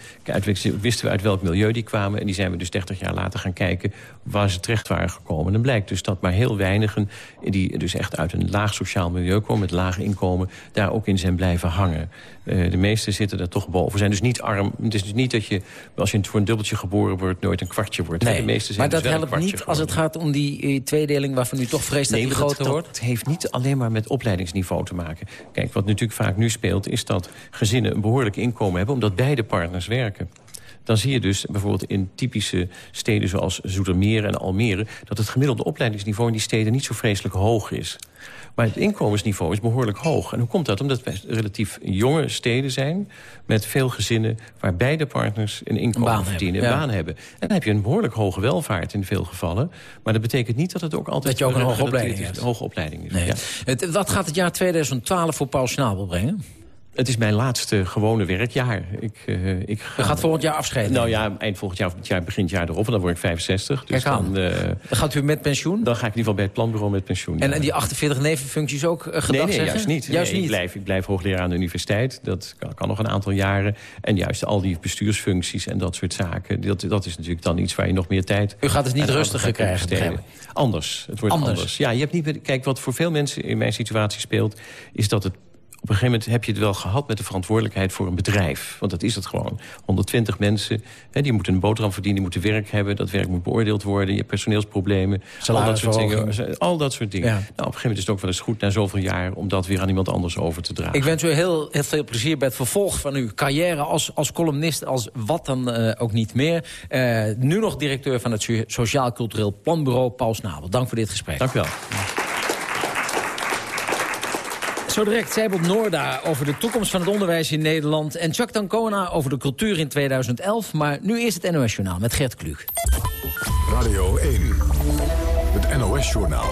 wisten we uit welk milieu die kwamen... en die zijn we dus 30 jaar later gaan kijken waar ze terecht waren gekomen. En dan blijkt dus dat maar heel weinigen... die dus echt uit een laag sociaal milieu komen... met laag inkomen, daar ook in zijn blijven hangen. Uh, de meesten zitten er toch boven. We zijn dus niet arm. Het is dus niet dat je, als je voor een dubbeltje geboren wordt... nooit een kwartje wordt. Nee, de meeste zijn maar dus dat helpt niet als het gaat om die uh, tweedeling... waarvan u toch vreest dat die groter wordt? Het heeft niet alleen maar met opleidingsniveau te maken. Kijk, wat natuurlijk vaak nu speelt... is dat gezinnen een behoorlijk inkomen hebben... omdat beide partners werken dan zie je dus bijvoorbeeld in typische steden zoals Zoetermeer en Almere... dat het gemiddelde opleidingsniveau in die steden niet zo vreselijk hoog is. Maar het inkomensniveau is behoorlijk hoog. En hoe komt dat? Omdat wij relatief jonge steden zijn... met veel gezinnen waar beide partners een inkomen een verdienen, een baan hebben. En dan heb je een behoorlijk hoge welvaart in veel gevallen. Maar dat betekent niet dat het ook altijd... Dat je ook een hoge opleiding hebt. Hoge opleiding is. Nee. Het, wat gaat het jaar 2012 voor Paul Schnabel brengen? Het is mijn laatste gewone werkjaar. Ik, uh, ik ga... gaat volgend jaar afscheiden? Nou ja, eind volgend jaar of het jaar, begint jaar erop. En dan word ik 65. Dus dan, uh, dan gaat u met pensioen? Dan ga ik in ieder geval bij het planbureau met pensioen. En, en die 48 nevenfuncties ook uh, gedag nee, nee, juist niet. Juist niet. Ik, blijf, ik blijf hoogleraar aan de universiteit. Dat kan, kan, nog een aantal jaren. En juist al die bestuursfuncties en dat soort zaken. Dat, dat is natuurlijk dan iets waar je nog meer tijd... U gaat het niet rustiger krijgen? Anders. Het wordt anders. anders. Ja, je hebt niet kijk, wat voor veel mensen in mijn situatie speelt... is dat het een gegeven moment heb je het wel gehad met de verantwoordelijkheid voor een bedrijf. Want dat is het gewoon. 120 mensen, hè, die moeten een boterham verdienen, die moeten werk hebben. Dat werk moet beoordeeld worden. Je hebt personeelsproblemen. Al dat soort dingen. Al dat soort dingen. Nou, op een gegeven moment is het ook wel eens goed na zoveel jaar... om dat weer aan iemand anders over te dragen. Ik wens u heel, heel veel plezier bij het vervolg van uw carrière... als, als columnist, als wat dan uh, ook niet meer. Uh, nu nog directeur van het Sociaal Cultureel Planbureau, Paul Snabel. Dank voor dit gesprek. Dank u wel. Zo direct Seibold Noorda over de toekomst van het onderwijs in Nederland... en Chuck Dancona over de cultuur in 2011. Maar nu is het NOS Journaal met Gert Kluk. Radio 1, het NOS-journaal.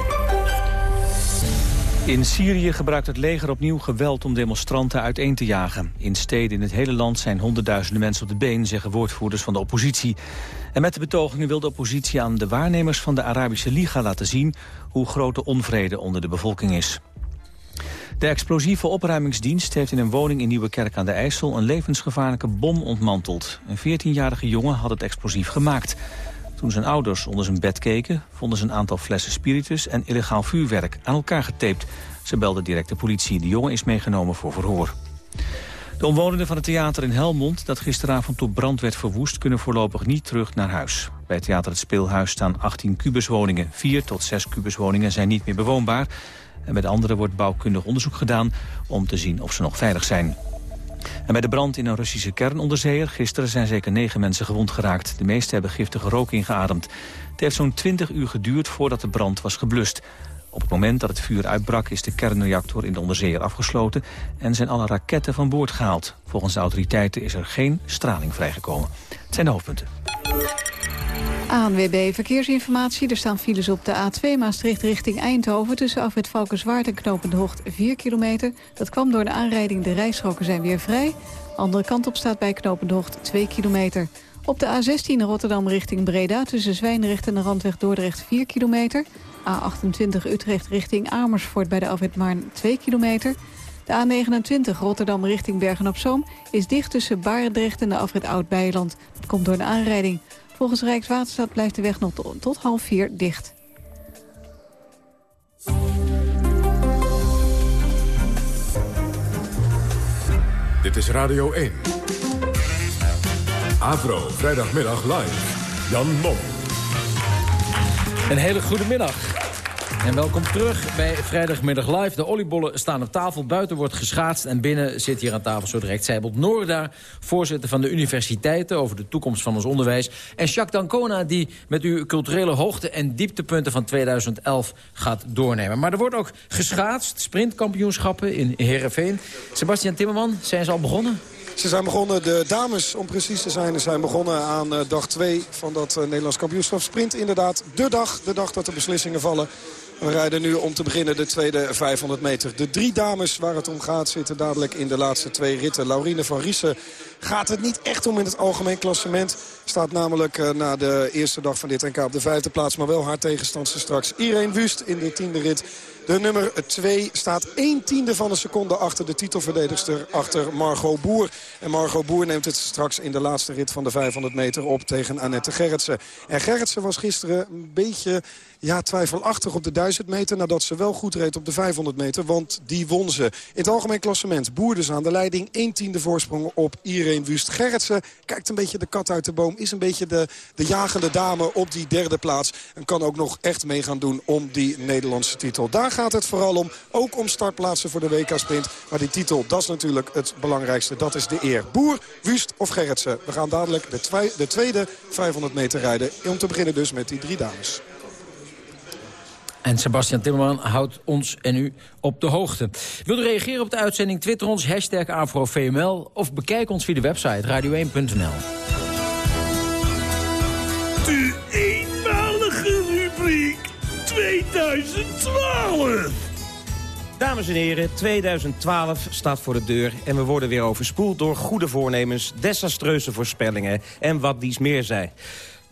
In Syrië gebruikt het leger opnieuw geweld om demonstranten uiteen te jagen. In steden in het hele land zijn honderdduizenden mensen op de been... zeggen woordvoerders van de oppositie. En met de betogingen wil de oppositie aan de waarnemers van de Arabische Liga laten zien... hoe groot de onvrede onder de bevolking is. De explosieve opruimingsdienst heeft in een woning in Nieuwekerk aan de IJssel... een levensgevaarlijke bom ontmanteld. Een 14-jarige jongen had het explosief gemaakt. Toen zijn ouders onder zijn bed keken... vonden ze een aantal flessen spiritus en illegaal vuurwerk aan elkaar getaped. Ze belden direct de politie. De jongen is meegenomen voor verhoor. De omwonenden van het theater in Helmond, dat gisteravond door brand werd verwoest, kunnen voorlopig niet terug naar huis. Bij het theater Het Speelhuis staan 18 kubuswoningen. 4 tot 6 kubuswoningen zijn niet meer bewoonbaar. En bij de andere wordt bouwkundig onderzoek gedaan om te zien of ze nog veilig zijn. En bij de brand in een Russische kernonderzeeër gisteren zijn zeker negen mensen gewond geraakt. De meeste hebben giftige rook ingeademd. Het heeft zo'n 20 uur geduurd voordat de brand was geblust. Op het moment dat het vuur uitbrak is de kernreactor in de onderzeeër afgesloten... en zijn alle raketten van boord gehaald. Volgens de autoriteiten is er geen straling vrijgekomen. Het zijn de hoofdpunten. ANWB Verkeersinformatie. Er staan files op de A2 Maastricht richting Eindhoven... tussen Afrit Valkenswaard en Knopend Hoogte 4 kilometer. Dat kwam door de aanrijding. De rijstroken zijn weer vrij. Andere kant op staat bij Knopend Hoogte 2 kilometer. Op de A16 Rotterdam richting Breda... tussen Zwijnrecht en de Randweg Dordrecht 4 kilometer. A28 Utrecht richting Amersfoort bij de Afrit Maarn 2 kilometer... De A29 Rotterdam richting Bergen-op-Zoom is dicht tussen Barendrecht en de afrit Oud-Beiland. Dat komt door een aanrijding. Volgens Rijkswaterstaat blijft de weg nog tot, tot half vier dicht. Dit is Radio 1. Avro, vrijdagmiddag live. Jan Mom. Een hele goede middag. En welkom terug bij Vrijdagmiddag Live. De oliebollen staan op tafel, buiten wordt geschaatst... en binnen zit hier aan tafel zo direct Seibold Noorda... voorzitter van de universiteiten over de toekomst van ons onderwijs... en Jacques Dancona die met u culturele hoogte- en dieptepunten van 2011 gaat doornemen. Maar er wordt ook geschaatst, sprintkampioenschappen in Heerenveen. Sebastian Timmerman, zijn ze al begonnen? Ze zijn begonnen, de dames om precies te zijn, zijn begonnen aan eh, dag 2 van dat uh, Nederlands kampioenschap sprint. Inderdaad, de dag, de dag dat de beslissingen vallen. We rijden nu om te beginnen de tweede 500 meter. De drie dames waar het om gaat zitten dadelijk in de laatste twee ritten. Laurine van Riesen gaat het niet echt om in het algemeen klassement. Staat namelijk uh, na de eerste dag van dit NK op de vijfde plaats. Maar wel haar tegenstandster straks. Irene Wust in de tiende rit. De nummer 2 staat 1 tiende van een seconde achter de titelverdedigster, achter Margot Boer. En Margot Boer neemt het straks in de laatste rit van de 500 meter op tegen Annette Gerritsen. En Gerritsen was gisteren een beetje ja, twijfelachtig op de 1000 meter... nadat ze wel goed reed op de 500 meter, want die won ze. In het algemeen klassement Boer dus aan de leiding. 1 tiende voorsprong op Irene Wust. Gerritsen kijkt een beetje de kat uit de boom. Is een beetje de, de jagende dame op die derde plaats. En kan ook nog echt mee gaan doen om die Nederlandse titel. Daar gaat het vooral om. Ook om startplaatsen voor de WK-sprint. Maar die titel, dat is natuurlijk het belangrijkste. Dat is de eer. Boer, Wust of Gerritsen. We gaan dadelijk de, de tweede 500 meter rijden. Om te beginnen dus met die drie dames. En Sebastian Timmerman houdt ons en u op de hoogte. Wilt u reageren op de uitzending? Twitter ons, hashtag AfroVML... of bekijk ons via de website radio1.nl. De eenmalige rubriek 2012. Dames en heren, 2012 staat voor de deur en we worden weer overspoeld door goede voornemens, desastreuze voorspellingen en wat dies meer zij.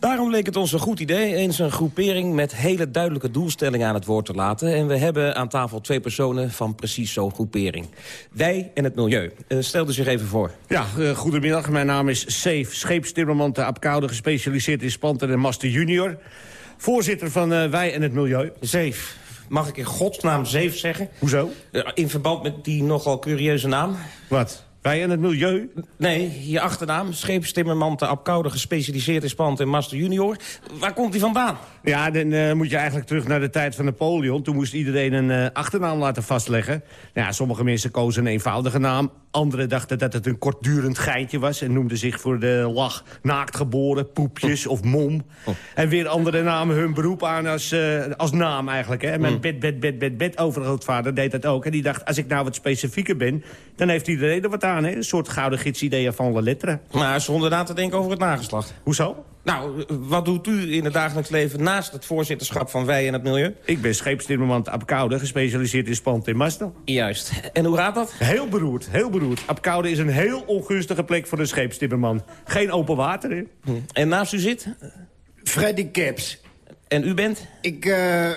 Daarom leek het ons een goed idee eens een groepering met hele duidelijke doelstellingen aan het woord te laten. En we hebben aan tafel twee personen van precies zo'n groepering. Wij en het milieu. Uh, stel zich even voor. Ja, uh, goedemiddag. Mijn naam is Safe, scheepstimmerman te Apkoude, gespecialiseerd in spanten en master junior. Voorzitter van uh, Wij en het Milieu. Zeef. Mag ik in godsnaam Zeef zeggen? Hoezo? in verband met die nogal curieuze naam. Wat? Wij en het milieu? Nee, je achternaam, scheepstimmerman te Apkoude, gespecialiseerd in spant en master junior. Waar komt hij vandaan? Ja, dan uh, moet je eigenlijk terug naar de tijd van Napoleon. Toen moest iedereen een uh, achternaam laten vastleggen. Ja, sommige mensen kozen een eenvoudige naam. Anderen dachten dat het een kortdurend geintje was... en noemden zich voor de lach naakt geboren, poepjes of mom. Oh. En weer anderen namen hun beroep aan als, uh, als naam eigenlijk. Hè. En mijn mm. bed, bed, bed, bed, bed overgrootvader deed dat ook. En die dacht, als ik nou wat specifieker ben... dan heeft iedereen er wat aan gedaan, hè? Een soort gouden gidsidee van le lettre. Maar zonder na te denken over het nageslacht. Hoezo? Nou, wat doet u in het dagelijks leven naast het voorzitterschap van Wij en het Milieu? Ik ben scheepstimmerman Apkoude, gespecialiseerd in spant en masten. Juist. En hoe gaat dat? Heel beroerd, heel beroerd. Apkoude is een heel ongunstige plek voor een scheepstimmerman. Geen open water, hè? En naast u zit? Freddy Caps. En u bent? Ik, eh...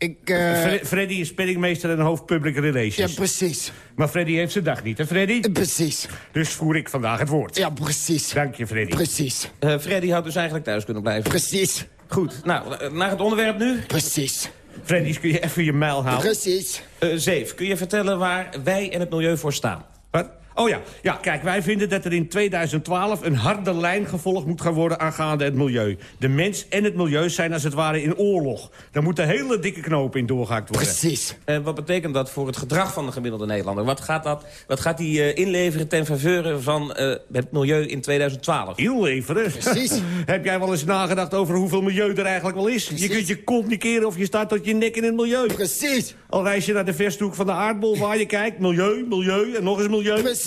ik, eh... Fre- Freddy is spellingmeester en hoofd public relations. Ja, precies. Maar Freddy heeft zijn dag niet, hè Freddy? Precies. Dus voer ik vandaag het woord. Ja, precies. Dank je, Freddy. Precies. Uh, Freddy had dus eigenlijk thuis kunnen blijven. Precies. Goed. Nou, eh, naar het onderwerp nu. Precies. Freddy, kun je even je mijl halen? Precies. Uh, Zeef, kun je vertellen waar wij en het milieu voor staan? Wat? Oh ja. ja, kijk, wij vinden dat er in 2012 een harde lijn gevolgd moet gaan worden aangaande het milieu. De mens en het milieu zijn als het ware in oorlog. Daar moet een hele dikke knoop in doorgehakt worden. Precies. En wat betekent dat voor het gedrag van de gemiddelde Nederlander? Wat gaat, dat, wat gaat die uh, inleveren ten faveur van uh, het milieu in 2012? Inleveren? Precies. Heb jij wel eens nagedacht over hoeveel milieu er eigenlijk wel is? Precies. Je kunt je kont niet keren of je staat tot je nek in het milieu. Precies. Al reis je naar de versthoek van de aardbol waar je kijkt. Milieu, milieu en nog eens milieu. Precies.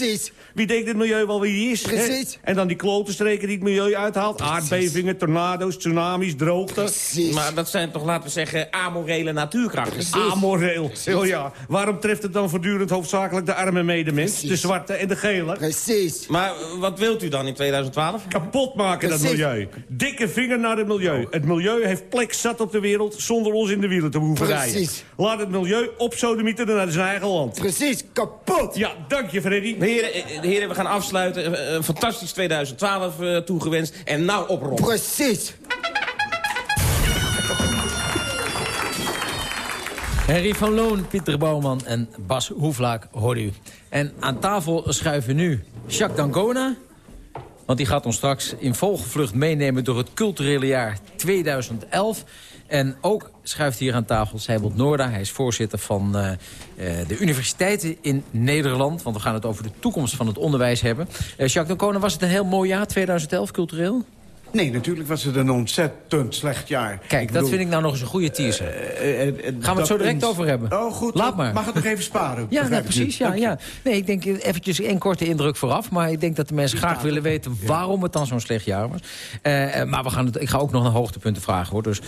Wie denkt het milieu wel wie is? Precies. Hè? En dan die klotenstreken die het milieu uithaalt. Precies. Aardbevingen, tornado's, tsunamis, droogte. Precies. Maar dat zijn toch, laten we zeggen, amorele natuurkrachten? Precies. Amoreel. Oh ja. Waarom treft het dan voortdurend hoofdzakelijk de arme medemens? Precies. De zwarte en de gele? Precies. Maar wat wilt u dan in 2012? Kapot maken dat Precies. milieu. Dikke vinger naar het milieu. Het milieu heeft plek zat op de wereld zonder ons in de wielen te hoeven rijden. Precies. Laat het milieu opsodemieten naar zijn eigen land. Precies. Kapot. Ja, dank je Freddy. Heren, eh, heren, we gaan afsluiten. Eh, Een fantastisch 2012 uh, toegewenst. En nou oprollen. Precies. Henry van Loon, Pieter Bouwman en Bas Hoeflaak hoorde u. En aan tafel schuiven nu Jacques Dangona... want die gaat ons straks in vogelvlucht meenemen... door het culturele jaar 2011... En ook schuift hier aan tafel Seibold Noorda. Hij is voorzitter van uh, uh, de universiteiten in Nederland. Want we gaan het over de toekomst van het onderwijs hebben. Uh, Jacques de Konen, was het een heel mooi jaar, 2011, cultureel? Nee, natuurlijk was het een ontzettend slecht jaar. Kijk, ik dat bedoel, vind ik nou nog eens een goede teaser. uh, uh, Gaan we het zo direct een... over hebben. Oh, goed. Laat maar. Mag het nog even sparen? ja, nou, precies. Ja, ja. Nee, ik denk eventjes een korte indruk vooraf. Maar ik denk dat de mensen graag willen weten waarom het dan zo'n slecht jaar was. Maar we gaan het, ik ga ook nog naar hoogtepunten vragen, hoor. Dus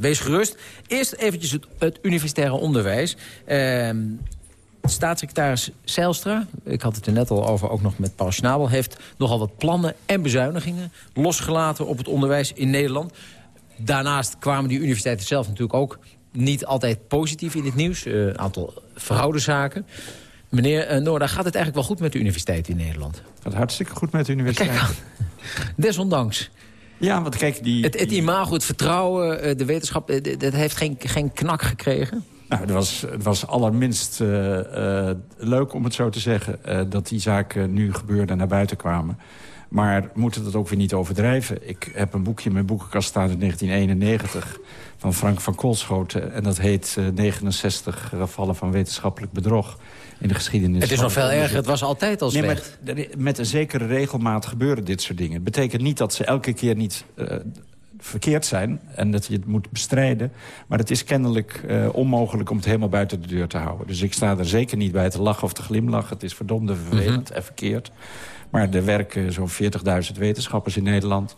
wees gerust. Eerst eventjes het, het universitaire onderwijs. Staatssecretaris Zijlstra, ik had het er net al over, ook nog met Paul Schnabel... heeft nogal wat plannen en bezuinigingen losgelaten op het onderwijs in Nederland. Daarnaast kwamen die universiteiten zelf natuurlijk ook niet altijd positief in het nieuws. Een uh, aantal verhouden Meneer uh, Noorda, gaat het eigenlijk wel goed met de universiteit in Nederland? Het gaat hartstikke goed met de universiteit. Kijk, desondanks. Ja, want kijk, die... Het, het imago, het vertrouwen, de wetenschap, dat heeft geen, geen knak gekregen? Nou, het was, het was allerminst uh, uh, leuk, om het zo te zeggen... Uh, dat die zaken nu gebeurden en naar buiten kwamen. Maar moeten dat ook weer niet overdrijven. Ik heb een boekje in mijn boekenkast staan uit 1991 van Frank van Koolschoten. En dat heet 69 gevallen van wetenschappelijk bedrog in de geschiedenis. Het is nog veel erger, het was altijd al slecht. Nee, maar met een zekere regelmaat gebeuren dit soort dingen. Het betekent niet dat ze elke keer niet verkeerd zijn en dat je het moet bestrijden. Maar het is kennelijk uh, onmogelijk om het helemaal buiten de deur te houden. Dus ik sta er zeker niet bij te lachen of te glimlachen. Het is verdomde vervelend mm -hmm. en verkeerd. Maar er werken zo'n 40.000 wetenschappers in Nederland...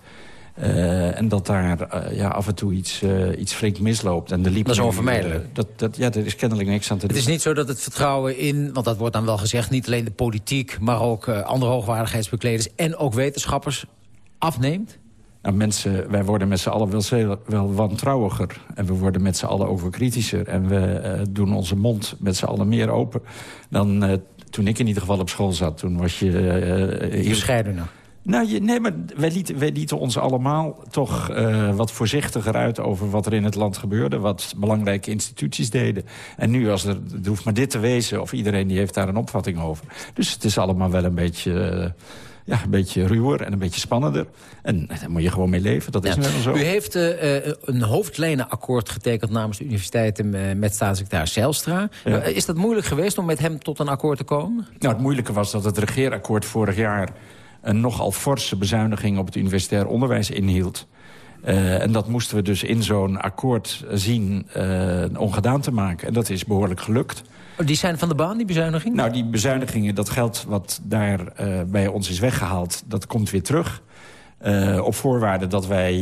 Uh, en dat daar uh, ja, af en toe iets, uh, iets flink misloopt. En de liep dat is onvermijdelijk. dat, dat, ja, er is kennelijk niks aan te doen. Het is niet zo dat het vertrouwen in, want dat wordt dan wel gezegd... niet alleen de politiek, maar ook andere hoogwaardigheidsbekleders... en ook wetenschappers afneemt? Nou, mensen, wij worden met z'n allen wel, wel wantrouwiger. En we worden met z'n allen overkritischer. En we doen onze mond met z'n allen meer open... dan toen ik in ieder geval op school zat. Toen was je... Uh, Bescheidener. Nou, je, nee, maar wij lieten, wij lieten ons allemaal toch uh, wat voorzichtiger uit... over wat er in het land gebeurde, wat belangrijke instituties deden. En nu, als er, er hoeft maar dit te wezen... of iedereen die heeft daar een opvatting over. Dus het is allemaal wel een beetje... Uh, ja, een beetje ruwer en een beetje spannender. En daar moet je gewoon mee leven, dat is ja. wel zo. U heeft uh, een hoofdlijnenakkoord getekend namens de universiteiten... met staatssecretaris Zijlstra. Ja. Is dat moeilijk geweest om met hem tot een akkoord te komen? Nou, het moeilijke was dat het regeerakkoord vorig jaar... een nogal forse bezuiniging op het universitair onderwijs inhield. Uh, en dat moesten we dus in zo'n akkoord zien uh, ongedaan te maken. En dat is behoorlijk gelukt. Oh, die zijn van de baan, die bezuinigingen? Nou, die bezuinigingen, dat geld wat daar uh, bij ons is weggehaald... dat komt weer terug. Op voorwaarde dat wij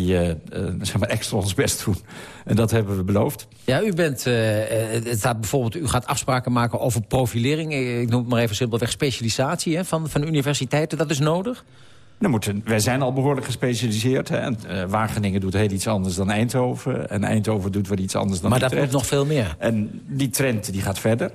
zeg maar extra ons best doen. En dat hebben we beloofd. Ja, u bent, het staat bijvoorbeeld, u gaat afspraken maken over profilering. Ik noem het maar even simpelweg specialisatie hè, van, van universiteiten. Dat is nodig? Dan moeten, wij zijn al behoorlijk gespecialiseerd. Hè. En, Wageningen doet heel iets anders dan Eindhoven. En Eindhoven doet weer iets anders dan Maar dat moet nog veel meer. En die trend die gaat verder.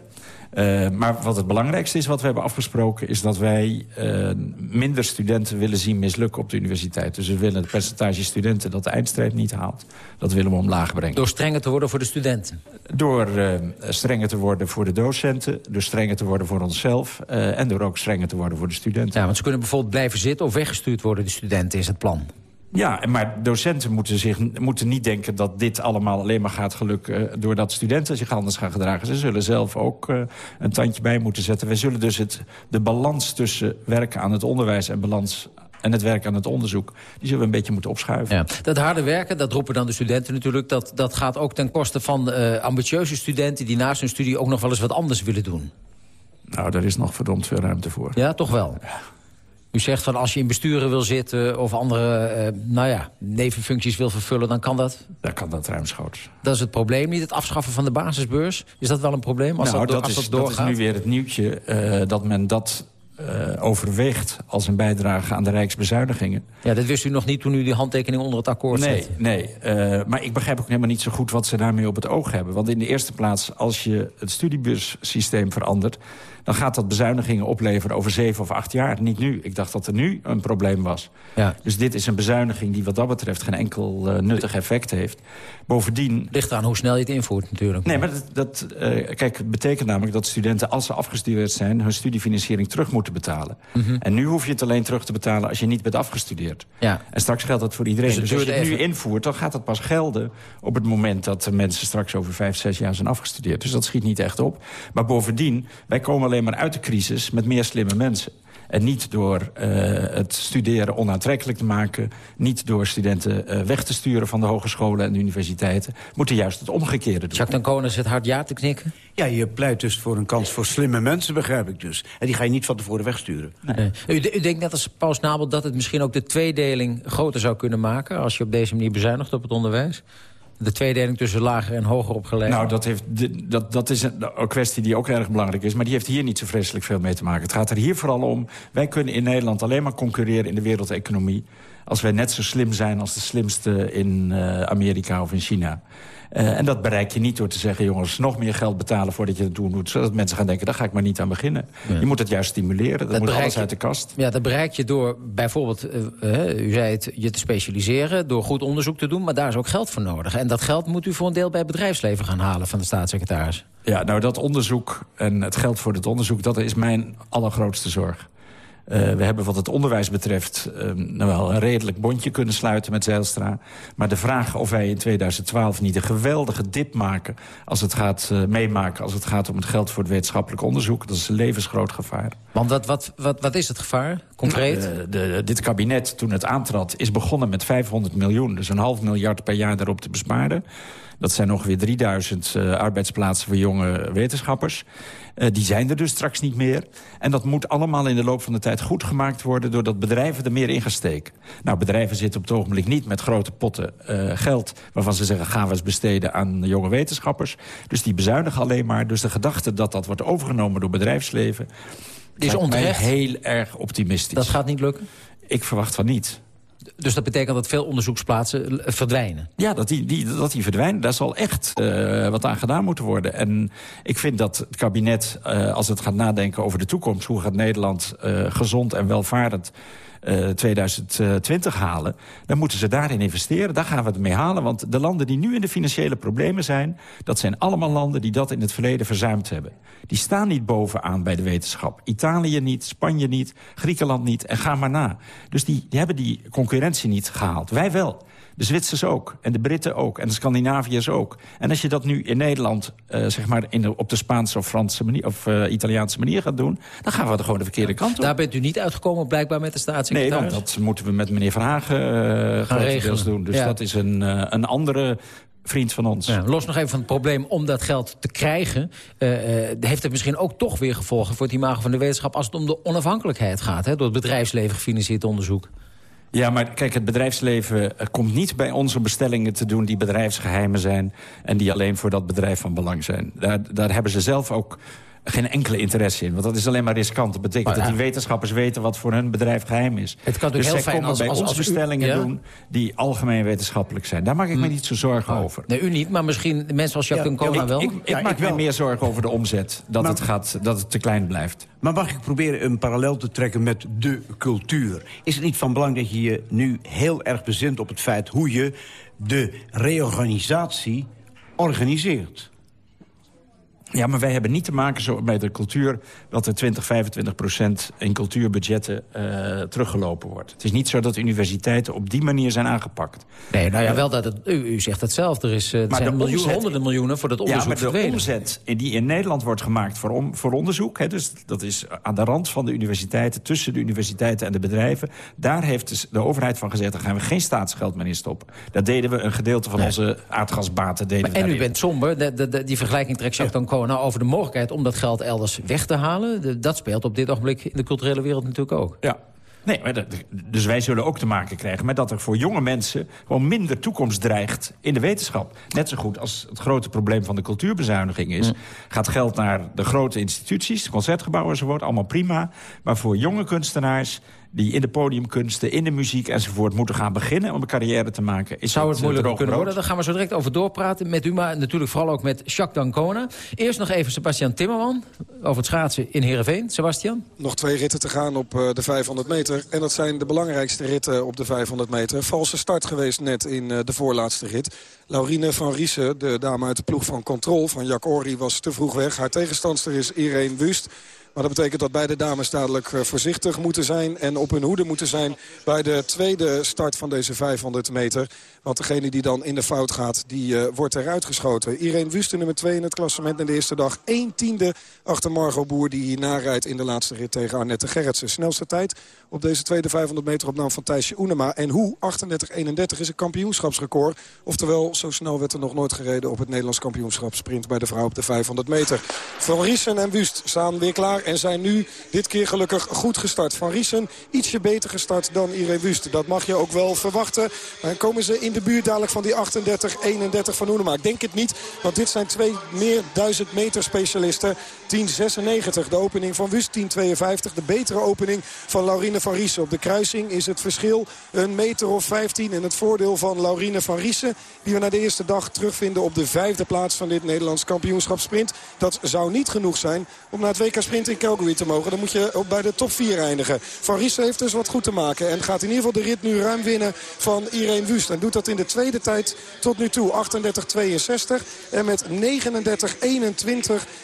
Uh, maar wat het belangrijkste is wat we hebben afgesproken... is dat wij uh, minder studenten willen zien mislukken op de universiteit. Dus we willen het percentage studenten dat de eindstrijd niet haalt... dat willen we omlaag brengen. Door strenger te worden voor de studenten? Door uh, strenger te worden voor de docenten, door strenger te worden voor onszelf... en door ook strenger te worden voor de studenten. Ja, want ze kunnen bijvoorbeeld blijven zitten of weggestuurd worden, de studenten, is het plan. Ja, maar docenten moeten, zich, moeten niet denken dat dit allemaal alleen maar gaat gelukken... doordat studenten zich anders gaan gedragen. Ze zullen zelf ook uh, een tandje bij moeten zetten. Wij zullen dus het, de balans tussen werken aan het onderwijs en balans en het werk aan het onderzoek, die zullen we een beetje moeten opschuiven. Ja. Dat harde werken, dat roepen dan de studenten natuurlijk... dat, dat gaat ook ten koste van uh, ambitieuze studenten... die naast hun studie ook nog wel eens wat anders willen doen. Nou, daar is nog verdomd veel ruimte voor. Ja, toch wel? Ja. U zegt van als je in besturen wil zitten of andere uh, nou ja, nevenfuncties wil vervullen, dan kan dat? Dan kan dat ruimschoots. Dat is het probleem niet, het afschaffen van de basisbeurs. Is dat wel een probleem als nou, dat, dat, als is, dat doorgaat? Dat is nu weer het nieuwtje, uh, dat men dat uh, overweegt als een bijdrage aan de rijksbezuinigingen. Ja, dat wist u nog niet toen u die handtekening onder het akkoord nee, zette? Nee, uh, maar ik begrijp ook helemaal niet zo goed wat ze daarmee op het oog hebben. Want in de eerste plaats, als je het studiebussysteem verandert... dan gaat dat bezuinigingen opleveren over zeven of acht jaar. Niet nu. Ik dacht dat er nu een probleem was. Ja. Dus dit is een bezuiniging die wat dat betreft geen enkel uh, nuttig effect heeft. Bovendien... Ligt aan hoe snel je het invoert natuurlijk. Nee, maar dat, dat kijk, het betekent namelijk dat studenten, als ze afgestudeerd zijn... hun studiefinanciering terug moeten betalen. Mhm. Mm -hmm. En nu hoef je het alleen terug te betalen als je niet bent afgestudeerd. Ja. En straks geldt dat voor iedereen. Dus, dus, dus als je het even... nu invoert, dan gaat dat pas gelden... op het moment dat de mensen straks over vijf, zes jaar zijn afgestudeerd. Dus dat schiet niet echt op. Maar bovendien, wij komen alleen maar uit de crisis met meer slimme mensen. En niet door uh, het studeren onaantrekkelijk te maken... niet door studenten uh, weg te sturen van de hogescholen en de universiteiten... moeten juist het omgekeerde doen. Jacques Konen zit hard ja te knikken. Ja, je pleit dus voor een kans voor slimme mensen, begrijp ik dus. En die ga je niet van tevoren wegsturen. Nee. U, u, denkt net als Paul Snabel dat het misschien ook de tweedeling groter zou kunnen maken... als je op deze manier bezuinigt op het onderwijs? De tweedeling tussen lager en hoger opgeleid? Nou, dat, heeft dat, dat is een, kwestie die ook erg belangrijk is. Maar die heeft hier niet zo vreselijk veel mee te maken. Het gaat er hier vooral om... wij kunnen in Nederland alleen maar concurreren in de wereldeconomie... als wij net zo slim zijn als de slimste in uh, Amerika of in China. Uh, en dat bereik je niet door te zeggen... jongens, nog meer geld betalen voordat je het doen doet. Zodat mensen gaan denken, daar ga ik maar niet aan beginnen. Ja. Je moet het juist stimuleren. Dat, dat moet alles je, uit de kast. Ja, dat bereik je door bijvoorbeeld, uh, u zei het, je te specialiseren... door goed onderzoek te doen, maar daar is ook geld voor nodig. En dat geld moet u voor een deel bij het bedrijfsleven gaan halen... van de staatssecretaris. Ja, nou dat onderzoek en het geld voor het onderzoek... dat is mijn allergrootste zorg. Uh, we hebben wat het onderwijs betreft uh, nou wel een redelijk bondje kunnen sluiten met Zijlstra. Maar de vraag of wij in 2012 niet een geweldige dip maken... als het gaat uh, meemaken, als het gaat om het geld voor het wetenschappelijk onderzoek... dat is een levensgroot gevaar. Want wat, wat, wat, wat is het gevaar, concreet? Nou, de, dit kabinet, toen het aantrad, is begonnen met 500 miljoen. Dus een half miljard per jaar daarop te besparen. Dat zijn ongeveer 3000 uh, arbeidsplaatsen voor jonge wetenschappers. Uh, die zijn er dus straks niet meer. En dat moet allemaal in de loop van de tijd goed gemaakt worden... doordat bedrijven er meer in gaan steken. Nou, bedrijven zitten op het ogenblik niet met grote potten uh, geld... waarvan ze zeggen, gaan we eens besteden aan jonge wetenschappers. Dus die bezuinigen alleen maar. Dus de gedachte dat dat wordt overgenomen door bedrijfsleven... is onterecht. heel erg optimistisch. Dat gaat niet lukken? Ik verwacht van niet. Dus dat betekent dat veel onderzoeksplaatsen verdwijnen? Ja, dat die, die, dat die verdwijnen. Daar zal echt uh, wat aan gedaan moeten worden. En ik vind dat het kabinet, uh, als het gaat nadenken over de toekomst... hoe gaat Nederland uh, gezond en welvarend... Uh, 2020 halen, dan moeten ze daarin investeren. Daar gaan we het mee halen, want de landen die nu in de financiële problemen zijn... dat zijn allemaal landen die dat in het verleden verzuimd hebben. Die staan niet bovenaan bij de wetenschap. Italië niet, Spanje niet, Griekenland niet en ga maar na. Dus die, die hebben die concurrentie niet gehaald. Wij wel. De Zwitsers ook. En de Britten ook. En de Scandinaviërs ook. En als je dat nu in Nederland uh, zeg maar in de, op de Spaanse of Franse manier, of uh, Italiaanse manier gaat doen... dan gaan we er gewoon de verkeerde kant op. Daar bent u niet uitgekomen blijkbaar met de staatssecretaris. Nee, dat moeten we met meneer Verhagen uh, grotendeels doen. Dus Ja. dat is een, eh, een andere vriend van ons. Ja, los nog even van het probleem om dat geld te krijgen. eh, eh, heeft het misschien ook toch weer gevolgen voor het imago van de wetenschap... als het om de onafhankelijkheid gaat, hè, door het bedrijfsleven gefinancierd onderzoek. Ja, maar kijk, het bedrijfsleven eh, komt niet bij om bestellingen te doen... die bedrijfsgeheimen zijn en die alleen voor dat bedrijf van belang zijn. Daar, daar hebben ze zelf ook geen enkele interesse in. Want dat is alleen maar riskant. Dat betekent Maar ja. dat die wetenschappers weten wat voor hun bedrijf geheim is. Het kan dus heel zij fijn komen als- bij als- ons als u- bestellingen ja? doen die algemeen wetenschappelijk zijn. Daar maak ik me niet zo zorgen over. Nee, u niet, maar misschien mensen als Jacques Ja, ik- wel. Ik, ik maak me meer zorgen over de omzet. Dat, Maar- het gaat, dat het te klein blijft. Maar mag ik proberen een parallel te trekken met de cultuur? Is het niet van belang dat je je nu heel erg bezint op het feit... hoe je de reorganisatie organiseert? Ja, maar wij hebben niet te maken zo met de cultuur... dat er 20, 25 procent in cultuurbudgetten eh, teruggelopen wordt. Het is niet zo dat universiteiten op die manier zijn aangepakt. Nee, nou ja, wel dat het, u, u zegt het zelf. Er, is, eh, Maar zijn miljoenen, omzet- honderden miljoenen voor dat Ja, onderzoek maar de verdwenen. omzet die in Nederland wordt gemaakt voor, om, voor onderzoek... Hè, dus dat is aan de rand van de universiteiten, tussen de universiteiten en de bedrijven... daar heeft dus de overheid van gezegd, daar gaan we geen staatsgeld meer in stoppen. Daar deden we een gedeelte van onze aardgasbaten. Deden Maar, we en u bent somber. De, de, de- die vergelijking trekt D'Ancona over de mogelijkheid... om dat geld elders weg te halen. Dat speelt op dit ogenblik in de culturele wereld natuurlijk ook. Ja. Nee, maar dat, dus wij zullen ook te maken krijgen met dat er voor jonge mensen... gewoon minder toekomst dreigt in de wetenschap. Net zo goed als het grote probleem van de cultuurbezuiniging is... gaat geld naar de grote instituties, concertgebouwen enzovoort, allemaal prima. Maar voor jonge kunstenaars die in de podiumkunsten, in de muziek enzovoort... moeten gaan beginnen om een carrière te maken... Is Zou het eh, moeilijker kunnen brood. worden? Daar gaan we zo direct over doorpraten met u, maar natuurlijk vooral ook met Jacques D'Ancona. Eerst nog even Sebastian Timmerman over het schaatsen in Heerenveen. Sebastian? Nog twee ritten te gaan op eh, de 500 meter. En dat zijn de belangrijkste ritten op de 500 meter. Valse start geweest net in eh, de voorlaatste rit. Laurine van Riesen, de dame uit de ploeg van Control van Jack Ory, was te vroeg weg. Haar tegenstandster is Irene Wust. Maar dat betekent dat beide dames dadelijk eh, voorzichtig moeten zijn... en op hun hoede moeten zijn bij de tweede start van deze 500 meter. Want degene die dan in de fout gaat, die eh, wordt eruit geschoten. Irene Wust, de nummer 2 in het klassement in de eerste dag. 1 tiende achter Margot Boer, die hier narijdt in de laatste rit tegen Annette Gerritsen. Snelste tijd op deze tweede 500 meter op naam van Thijsje Oenema. En hoe? 38-31 is een kampioenschapsrecord. Oftewel, zo snel werd er nog nooit gereden op het Nederlands kampioenschap sprint bij de vrouw op de 500 meter. Van Riesen en Wust staan weer klaar en zijn nu dit keer gelukkig goed gestart. Van Riesen ietsje beter gestart dan Irene Wust. Dat mag je ook wel verwachten. Maar dan komen ze in de buurt dadelijk van die 38-31 van Oenema. Ik denk het niet, want dit zijn twee meer duizend meter specialisten. 10.96 de opening van Wust, 10.52 de betere opening van Laurine van Riesen. Op de kruising is het verschil een meter of 15 in het voordeel van Laurine van Riesen. Die we na de eerste dag terugvinden op de vijfde plaats van dit Nederlands kampioenschap sprint. Dat zou niet genoeg zijn om naar het WK Sprint in Calgary te mogen. Dan moet je ook bij de top 4 eindigen. Van Riesen heeft dus wat goed te maken. En gaat in ieder geval de rit nu ruim winnen van Irene Wust. En doet dat in de tweede tijd tot nu toe. 38-62. En met 39-21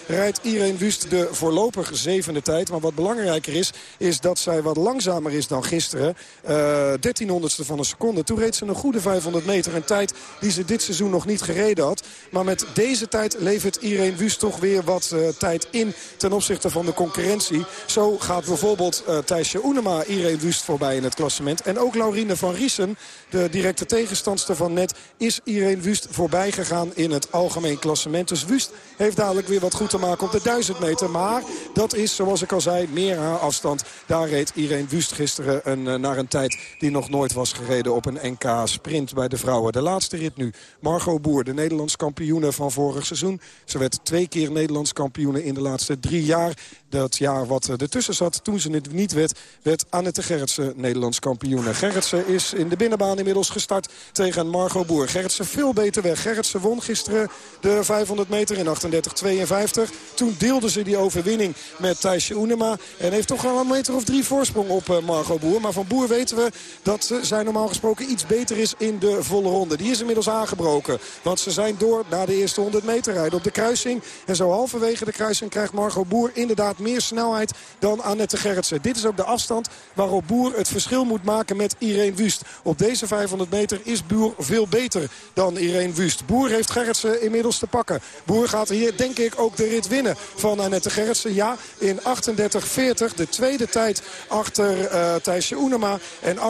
rijdt Irene Wust de voorlopig zevende tijd. Maar wat belangrijker is, is dat zij wat langzamer is dan gisteren. Eh 1300ste van een seconde. Toen reed ze een goede 500 meter. Een tijd die ze dit seizoen nog niet gereden had. Maar met deze tijd levert Irene Wust toch weer wat eh, tijd in ten opzichte van de concurrentie. Zo gaat bijvoorbeeld eh Thijsje Oenema Irene Wust voorbij in het klassement. En ook Laurine van Riesen, de directe tegenstandster van net, is Irene Wust voorbij gegaan in het algemeen klassement. Dus Wust heeft dadelijk weer wat goed te maken op de 1000 meter. Maar dat is, zoals ik al zei, meer haar afstand. Daar reed Irene Wust gisteren een, eh, naar een tijd die nog nooit was gereden op een NK sprint bij de vrouwen. De laatste rit nu. Margot Boer, de Nederlands kampioene van vorig seizoen. Ze werd twee keer Nederlands kampioene in de laatste drie jaar. Dat jaar wat ertussen zat, toen ze het niet werd, werd Annette Gerritsen Nederlands kampioene. Gerritsen is in de binnenbaan inmiddels gestart tegen Margot Boer. Gerritsen veel beter weg. Gerritsen won gisteren de 500 meter in 38-52. Toen deelde ze die overwinning met Thijsje Oenema. En heeft toch wel een meter of drie voorsprong op eh, Margot Boer. Maar van Boer weten we dat zij normaal gesproken iets beter is in de volle ronde. Die is inmiddels aangebroken. Want ze zijn door naar de eerste 100 meter rijden op de kruising. En zo halverwege de kruising krijgt Margot Boer inderdaad meer snelheid dan Annette Gerritsen. Dit is ook de afstand waarop Boer het verschil moet maken met Irene Wust. Op deze 500 meter is Boer veel beter dan Irene Wust. Boer heeft Gerritsen inmiddels te pakken. Boer gaat hier denk ik ook de rit winnen van Annette Gerritsen. Ja, in 38-40. De tweede tijd achter uh, Thijsje Oenema. En 38-60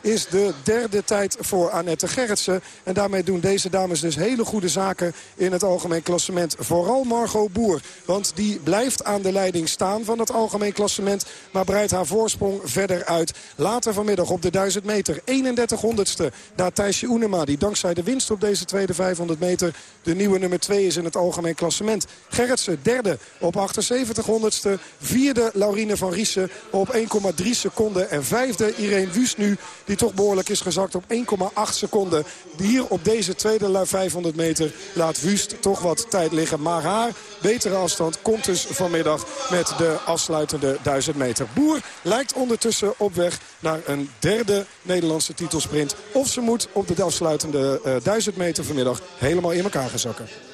is de derde tijd voor Annette Gerritsen. En daarmee doen deze dames dus hele goede zaken in het algemeen klassement. Vooral Margot Boer. Want die blijft aan de leiding staan van het algemeen klassement. Maar breidt haar voorsprong verder uit. Later vanmiddag op de 1000 meter. 31 honderdste naar Thijsje Oenema. Die dankzij de winst op deze tweede 500 meter de nieuwe nummer 2 is in het algemeen klassement. Gerritsen derde op 78 honderdste. Vierde Laurine van Riesen op 1,3 seconden. En vijfde Irene Wust nu die toch behoorlijk is gezakt op 1,8 seconden. Hier op deze tweede 500 meter laat Wust toch wat tijd liggen. Maar haar betere afstand komt dus vanmiddag met de afsluitende 1000 meter. Boer lijkt ondertussen op weg naar een derde Nederlandse titelsprint. Of ze moet op de afsluitende uh, 1000 meter vanmiddag helemaal in elkaar gaan zakken.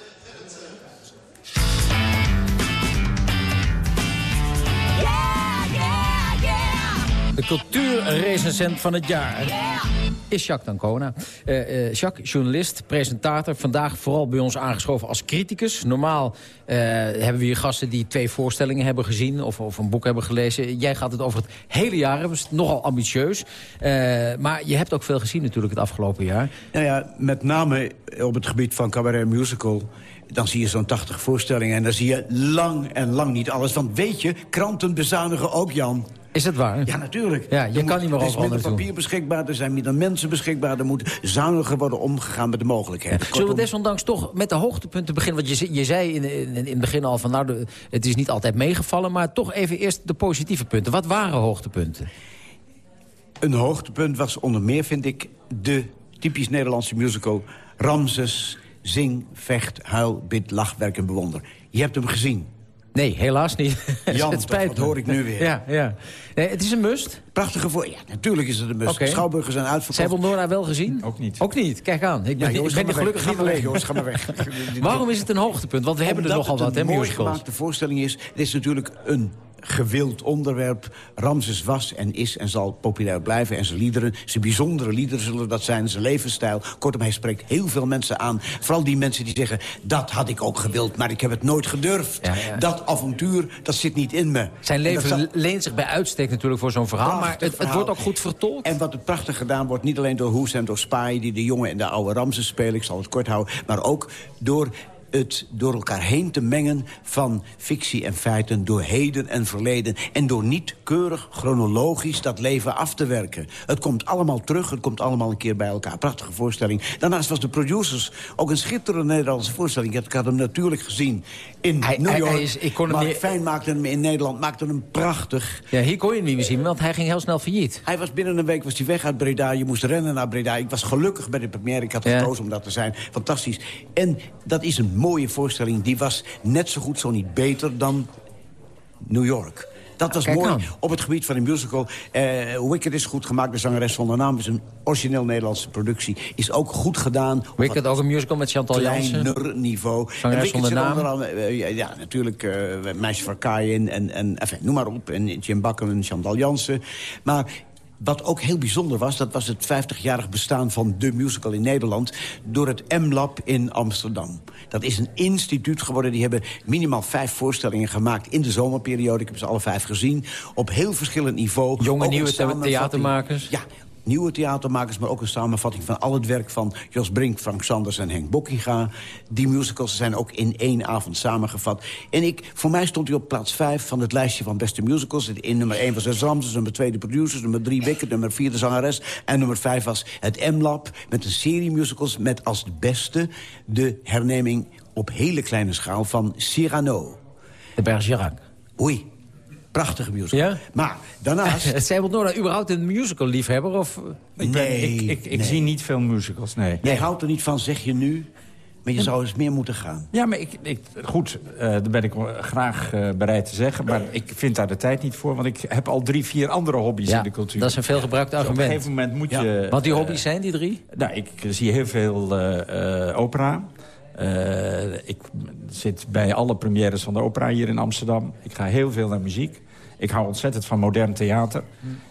De cultuurrecensent van het jaar is Jacques Dancona. Uh, Jacques, journalist, presentator. Vandaag vooral bij ons aangeschoven als criticus. Normaal uh, hebben we hier gasten die twee voorstellingen hebben gezien... Of, of een boek hebben gelezen. Jij gaat het over het hele jaar is nogal ambitieus. maar je hebt ook veel gezien natuurlijk het afgelopen jaar. Nou ja, met name op het gebied van cabaret musical dan zie je zo'n 80 voorstellingen... en dan zie je lang en lang niet alles. Want weet je, kranten bezuinigen ook, Jan. Is het waar? Ja, natuurlijk. Ja, je kan niet meer overal Er is minder papier beschikbaar, er zijn minder mensen beschikbaar... er moet zuiniger worden omgegaan met de mogelijkheden. Zullen we desondanks toch met de hoogtepunten beginnen? Want je, je zei in, in, in het begin al van... nou, de, het is niet altijd meegevallen... maar toch even eerst de positieve punten. Wat waren hoogtepunten? Een hoogtepunt was onder meer, vind ik... de typisch Nederlandse musical Ramses Zing, vecht, huil, bid, lach, werk en bewonder. Je hebt hem gezien. Nee, helaas niet. Jan, het spijt dat hoor ik nu weer. Ja, ja. Nee, het is een must. Prachtige voor. Ja, natuurlijk is het een must. Okay. Schouwburgers zijn uitverkocht. Zij hebben Nora wel gezien? Ook niet. Ook niet. Kijk aan. Ik ben, ja, jongens, ik ben gelukkig niet alleen. Jongens, ga maar weg. Waarom is het een hoogtepunt? Want we hebben er nogal wat, hè, musicals. Een mooi gemaakte voorstelling is. Het is natuurlijk een gewild onderwerp. Ramses was en is en zal populair blijven. En zijn liederen, zijn bijzondere liederen zullen dat zijn. Zijn levensstijl. Kortom, hij spreekt heel veel mensen aan. Vooral die mensen die zeggen, dat had ik ook gewild... maar ik heb het nooit gedurfd. Ja, ja. Dat avontuur, dat zit niet in me. Zijn leven zal... leent zich bij uitstek natuurlijk voor zo'n verhaal... maar het, het, wordt ook goed vertolkt. En wat het prachtig gedaan wordt, niet alleen door Hoes en door Spy... die de jonge en de oude Ramses spelen, ik zal het kort houden... maar ook door het door elkaar heen te mengen van fictie en feiten... door heden en verleden en door niet keurig chronologisch dat leven af te werken. Het komt allemaal terug, het komt allemaal een keer bij elkaar. Prachtige voorstelling. Daarnaast was de producers ook een schitterende Nederlandse voorstelling. Ik had hem natuurlijk gezien in hij, New York. Hij is, ik kon hem niet... Fijn maakte hem in Nederland, maakte hem prachtig. Ja, hier kon je hem niet meer zien, want hij ging heel snel failliet. Hij was binnen een week was hij weg uit Breda. Je moest rennen naar Breda. Ik was gelukkig bij de première. Ik had gekozen om dat te zijn. Fantastisch. En dat is een mooie voorstelling. Die was net zo goed, zo niet beter dan New York. Dat was mooi op het gebied van de musical. Uh, Wicked is goed gemaakt, de zangeres zonder naam. is een origineel Nederlandse productie. Is ook goed gedaan. Wicked ook een musical met Chantal Jansen. Kleiner niveau. Zangeres zonder naam. Andere, uh, ja, natuurlijk uh, Meisje van en, en enfin, noem maar op. En Jim Bakken en Chantal Jansen. Maar wat ook heel bijzonder was, dat was het 50-jarig bestaan van de musical in Nederland... door het M-Lab in Amsterdam. Dat is een instituut geworden. Die hebben minimaal vijf voorstellingen gemaakt in de zomerperiode. Ik heb ze alle vijf gezien. Op heel verschillend niveau. Jonge nieuwe theatermakers? Ja, nieuwe theatermakers... maar ook een samenvatting van al het werk van Jos Brink, Frank Sanders en Henk Bokkinga. Die musicals zijn ook in één avond samengevat. En ik, voor mij stond hij op plaats 5 van het lijstje van beste musicals. In nummer 1 was het Ramses, nummer 2 de producers... nummer 3 Wicked, nummer 4 de zangeres... en nummer 5 was het M-Lab met een serie musicals... met als de beste de herneming op hele kleine schaal van Cyrano. De Bergerac. Oei, Prachtige musical. Ja? Maar daarnaast... Zij Nora überhaupt een musical-liefhebber? Of... Ik, ben, ik, ik, ik zie niet veel musicals, nee. Jij houdt er niet van, zeg je nu? Maar je zou eens meer moeten gaan. Ja, maar ik, ik, goed, uh, daar ben ik graag uh, bereid te zeggen. Maar ik vind daar de tijd niet voor. Want ik heb al drie, vier andere hobby's in de cultuur. dat is een veelgebruikt argument. Dus op een gegeven moment moet je... Wat die hobby's zijn, die drie? Nou, ik zie heel veel uh, opera. Eh, ik zit bij alle premières van de opera hier in Amsterdam. Ik ga heel veel naar muziek. Ik hou ontzettend van modern theater.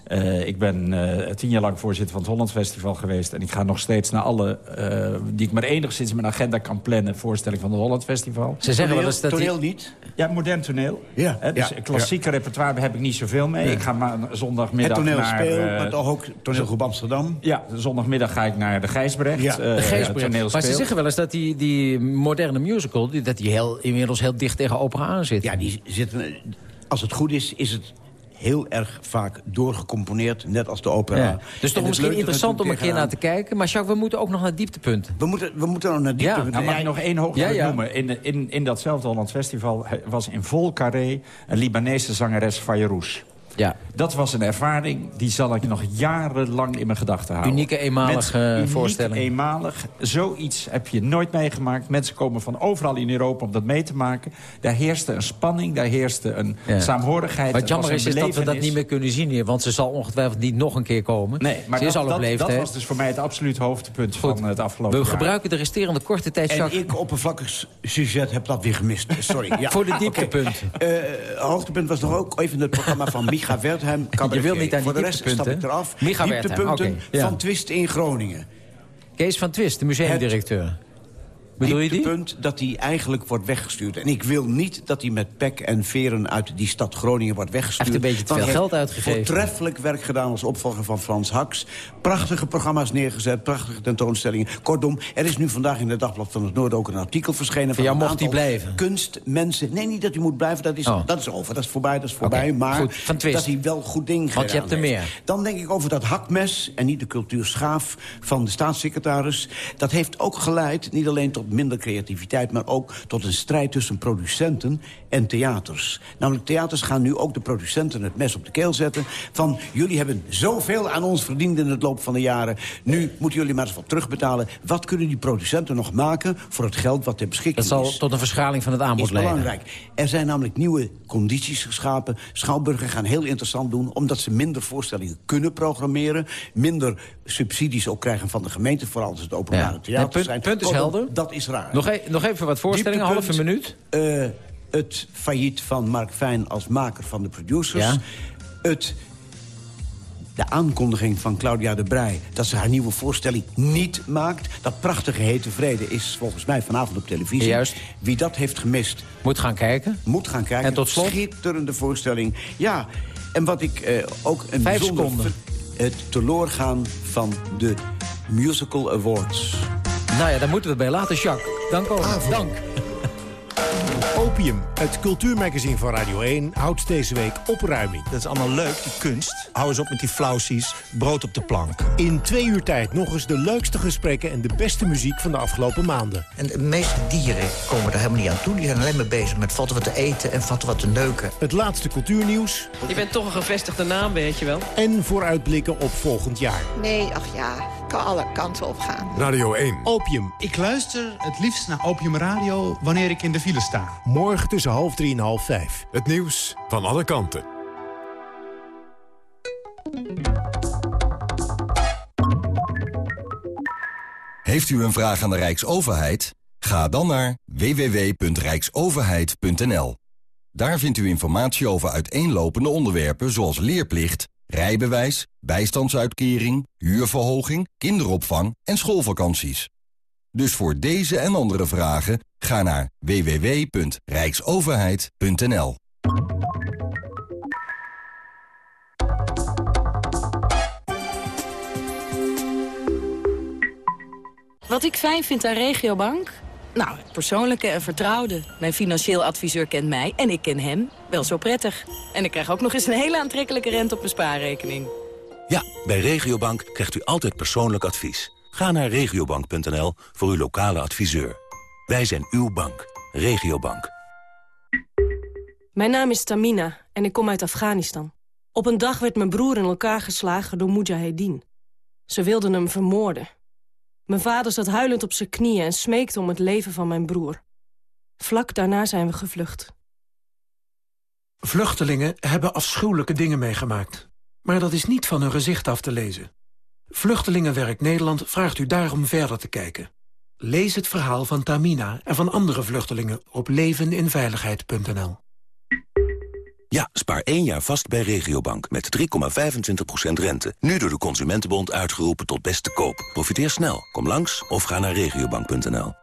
Uh, ik ben uh, tien jaar lang voorzitter van het Holland Festival geweest. En ik ga nog steeds naar alle, uh, die ik maar enigszins in mijn agenda kan plannen... voorstelling van het Holland Festival. Ze zeggen wel eens dat toneel die... niet? Ja, modern toneel. Ja, He, dus ja, klassieke ja. repertoire heb ik niet zoveel mee. Ja. Ik ga maar zondagmiddag het toneel naar... speel, maar toch ook toneelgroep Amsterdam. Ja, zondagmiddag ga ik naar de Gijsbrecht. Ja. de Gijsbrecht. Maar ze zeggen wel eens dat die, die moderne musical... Die, dat die heel, inmiddels heel dicht tegen opera aan zit. Ja, die zitten... Als het goed is, is het heel erg vaak doorgecomponeerd, net als de opera. Ja. Dus toch misschien interessant om een keer naar te kijken. Maar Jacques, we moeten ook nog naar dieptepunten. We moeten, we moeten nog naar dieptepunten. Ja. Nou, mag ik nog één hoogtepunt ja, ja. noemen? In, in, in datzelfde Holland Festival was in vol carré... een Libanese zangeres Fayerouz. Ja. Dat was een ervaring, die zal ik nog jarenlang in mijn gedachten houden. Unieke, eenmalige voorstelling. Eenmalig. Zoiets heb je nooit meegemaakt. Mensen komen van overal in Europa om dat mee te maken. Daar heerste een spanning, daar heerste een ja. saamhorigheid. Wat jammer is, is dat we dat niet meer kunnen zien hier. Want ze zal ongetwijfeld niet nog een keer komen. Nee, maar ze dat, is al op dat, leeftijd. dat was dus voor mij het absoluut hoofdpunt Goed. van het afgelopen We jaar. gebruiken de resterende korte tijd, En Jacques. ik, oppervlakkig sujet, heb dat weer gemist. Sorry. Ja. voor de dieptepunten. Okay. Uh, hoogtepunt was nog ook even het programma van Micha Wertheim. Je wil niet aan Voor de rest stap ik eraf. Micha Dieptepunten okay, ja. van Twist in Groningen. Kees van Twist, de museumdirecteur. Bedoel je die? punt dat hij eigenlijk wordt weggestuurd. En ik wil niet dat hij met pek en veren uit die stad Groningen wordt weggestuurd. Hij heeft een beetje te veel geld uitgegeven. Voortreffelijk werk gedaan als opvolger van Frans Haks. Prachtige programma's neergezet, prachtige tentoonstellingen. Kortom, er is nu vandaag in het Dagblad van het Noorden ook een artikel verschenen... Van jou mocht hij blijven? Kunstmensen. Nee, niet dat hij moet blijven, dat is, oh. dat is over, dat is voorbij, dat is voorbij. Okay, maar goed, van dat hij wel goed ding Want je hebt er meer. Dan denk ik over dat hakmes en niet de cultuurschaaf van de staatssecretaris. Dat heeft ook geleid, niet alleen tot minder creativiteit maar ook tot een strijd tussen producenten en theaters. Namelijk, theaters gaan nu ook de producenten het mes op de keel zetten... van jullie hebben zoveel aan ons verdiend in het loop van de jaren... nu moeten jullie maar eens wat terugbetalen. Wat kunnen die producenten nog maken voor het geld wat ter beschikking is? Dat zal tot een verschaling van het aanbod is leiden. belangrijk. Er zijn namelijk nieuwe condities geschapen. Schouwburgen gaan heel interessant doen... omdat ze minder voorstellingen kunnen programmeren... minder subsidies ook krijgen van de gemeente... vooral als het openbare Ja. theater Nee, punt- zijn. punt is helder. Dat is raar. Nog, e- nog even wat voorstellingen, halve minuut. eh, het failliet van Mark Fijn als maker van de producers. Ja. Het, de aankondiging van Claudia de Brij... dat ze haar nieuwe voorstelling niet maakt. Dat prachtige hete vrede is volgens mij vanavond op televisie. Juist. Wie dat heeft gemist... Moet gaan kijken. Moet gaan kijken. En tot slot? Schitterende voorstelling. Ja, en wat ik eh, ook een Vijf bijzonder... seconden. Het teloorgaan van de Musical Awards. Nou ja, daar moeten we het bij laten, Jacques. Dank ook. Dank. Opium, het cultuurmagazine van Radio 1, houdt deze week opruiming. Dat is allemaal leuk, die kunst. Hou eens op met die flausies. Brood op de plank. In twee uur tijd nog eens de leukste gesprekken en de beste muziek van de afgelopen maanden. En de meeste dieren komen er helemaal niet aan toe. Die zijn alleen maar bezig met vatten wat te eten en vatten wat te neuken. Het laatste cultuurnieuws Je bent toch een gevestigde naam, weet je wel. en vooruitblikken op volgend jaar. Nee, ach ja, kan alle kanten op gaan. Radio 1. Opium, Ik luister het liefst naar Opium Radio wanneer ik in de file sta. morgen tussen half drie en half vijf. Het nieuws van alle kanten. Heeft u een vraag aan de Rijksoverheid? Ga dan naar www.rijksoverheid.nl. Daar vindt u informatie over uiteenlopende onderwerpen zoals leerplicht, rijbewijs, bijstandsuitkering, huurverhoging, kinderopvang en schoolvakanties. Dus voor deze en andere vragen ga naar www.rijksoverheid.nl. Wat ik fijn vind aan Regiobank? Nou, het persoonlijke en vertrouwde. Mijn financieel adviseur kent mij en ik ken hem wel zo prettig. En ik krijg ook nog eens een hele aantrekkelijke rente op mijn spaarrekening. Ja, bij Regiobank krijgt u altijd persoonlijk advies. Ga naar regiobank.nl voor uw lokale adviseur. Wij zijn uw bank. Regiobank. Mijn naam is Tamina en ik kom uit Afghanistan. Op een dag werd mijn broer in elkaar geslagen door Mujahedin. Ze wilden hem vermoorden. Mijn vader zat huilend op zijn knieën en smeekte om het leven van mijn broer. Vlak daarna zijn we gevlucht. Vluchtelingen hebben afschuwelijke dingen meegemaakt. Maar dat is niet van hun gezicht af te lezen. Vluchtelingenwerk Nederland vraagt u daarom verder te kijken. Lees het verhaal van Tamina en van andere vluchtelingen op leveninveiligheid.nl. Ja, spaar één jaar vast bij Regiobank met 3,25% rente. Nu door de Consumentenbond uitgeroepen tot beste koop. Profiteer snel. Kom langs of ga naar regiobank.nl.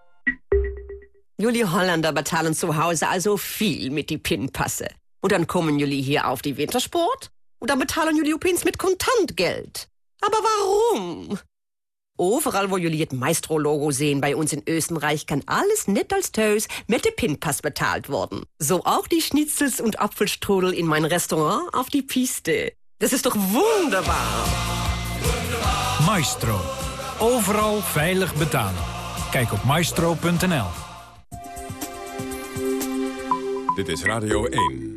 Jullie Holländer betalen zu Hause also viel mit die Pinpasse. Und dann kommen jullie hier auf die Wintersport? Und dann betalen jullie opeens mit Kontantgeld. Aber warum? Overal wo jullie het Maestro-Logo sehen bei uns in Österreich, kann alles net als Tös mit de Pinpass betaald worden. So auch die Schnitzels und Apfelstrudel in mein Restaurant auf die Piste. Das ist doch wunderbar. Maestro. Overal veilig betalen. Kijk op maestro.nl. Dit is Radio 1.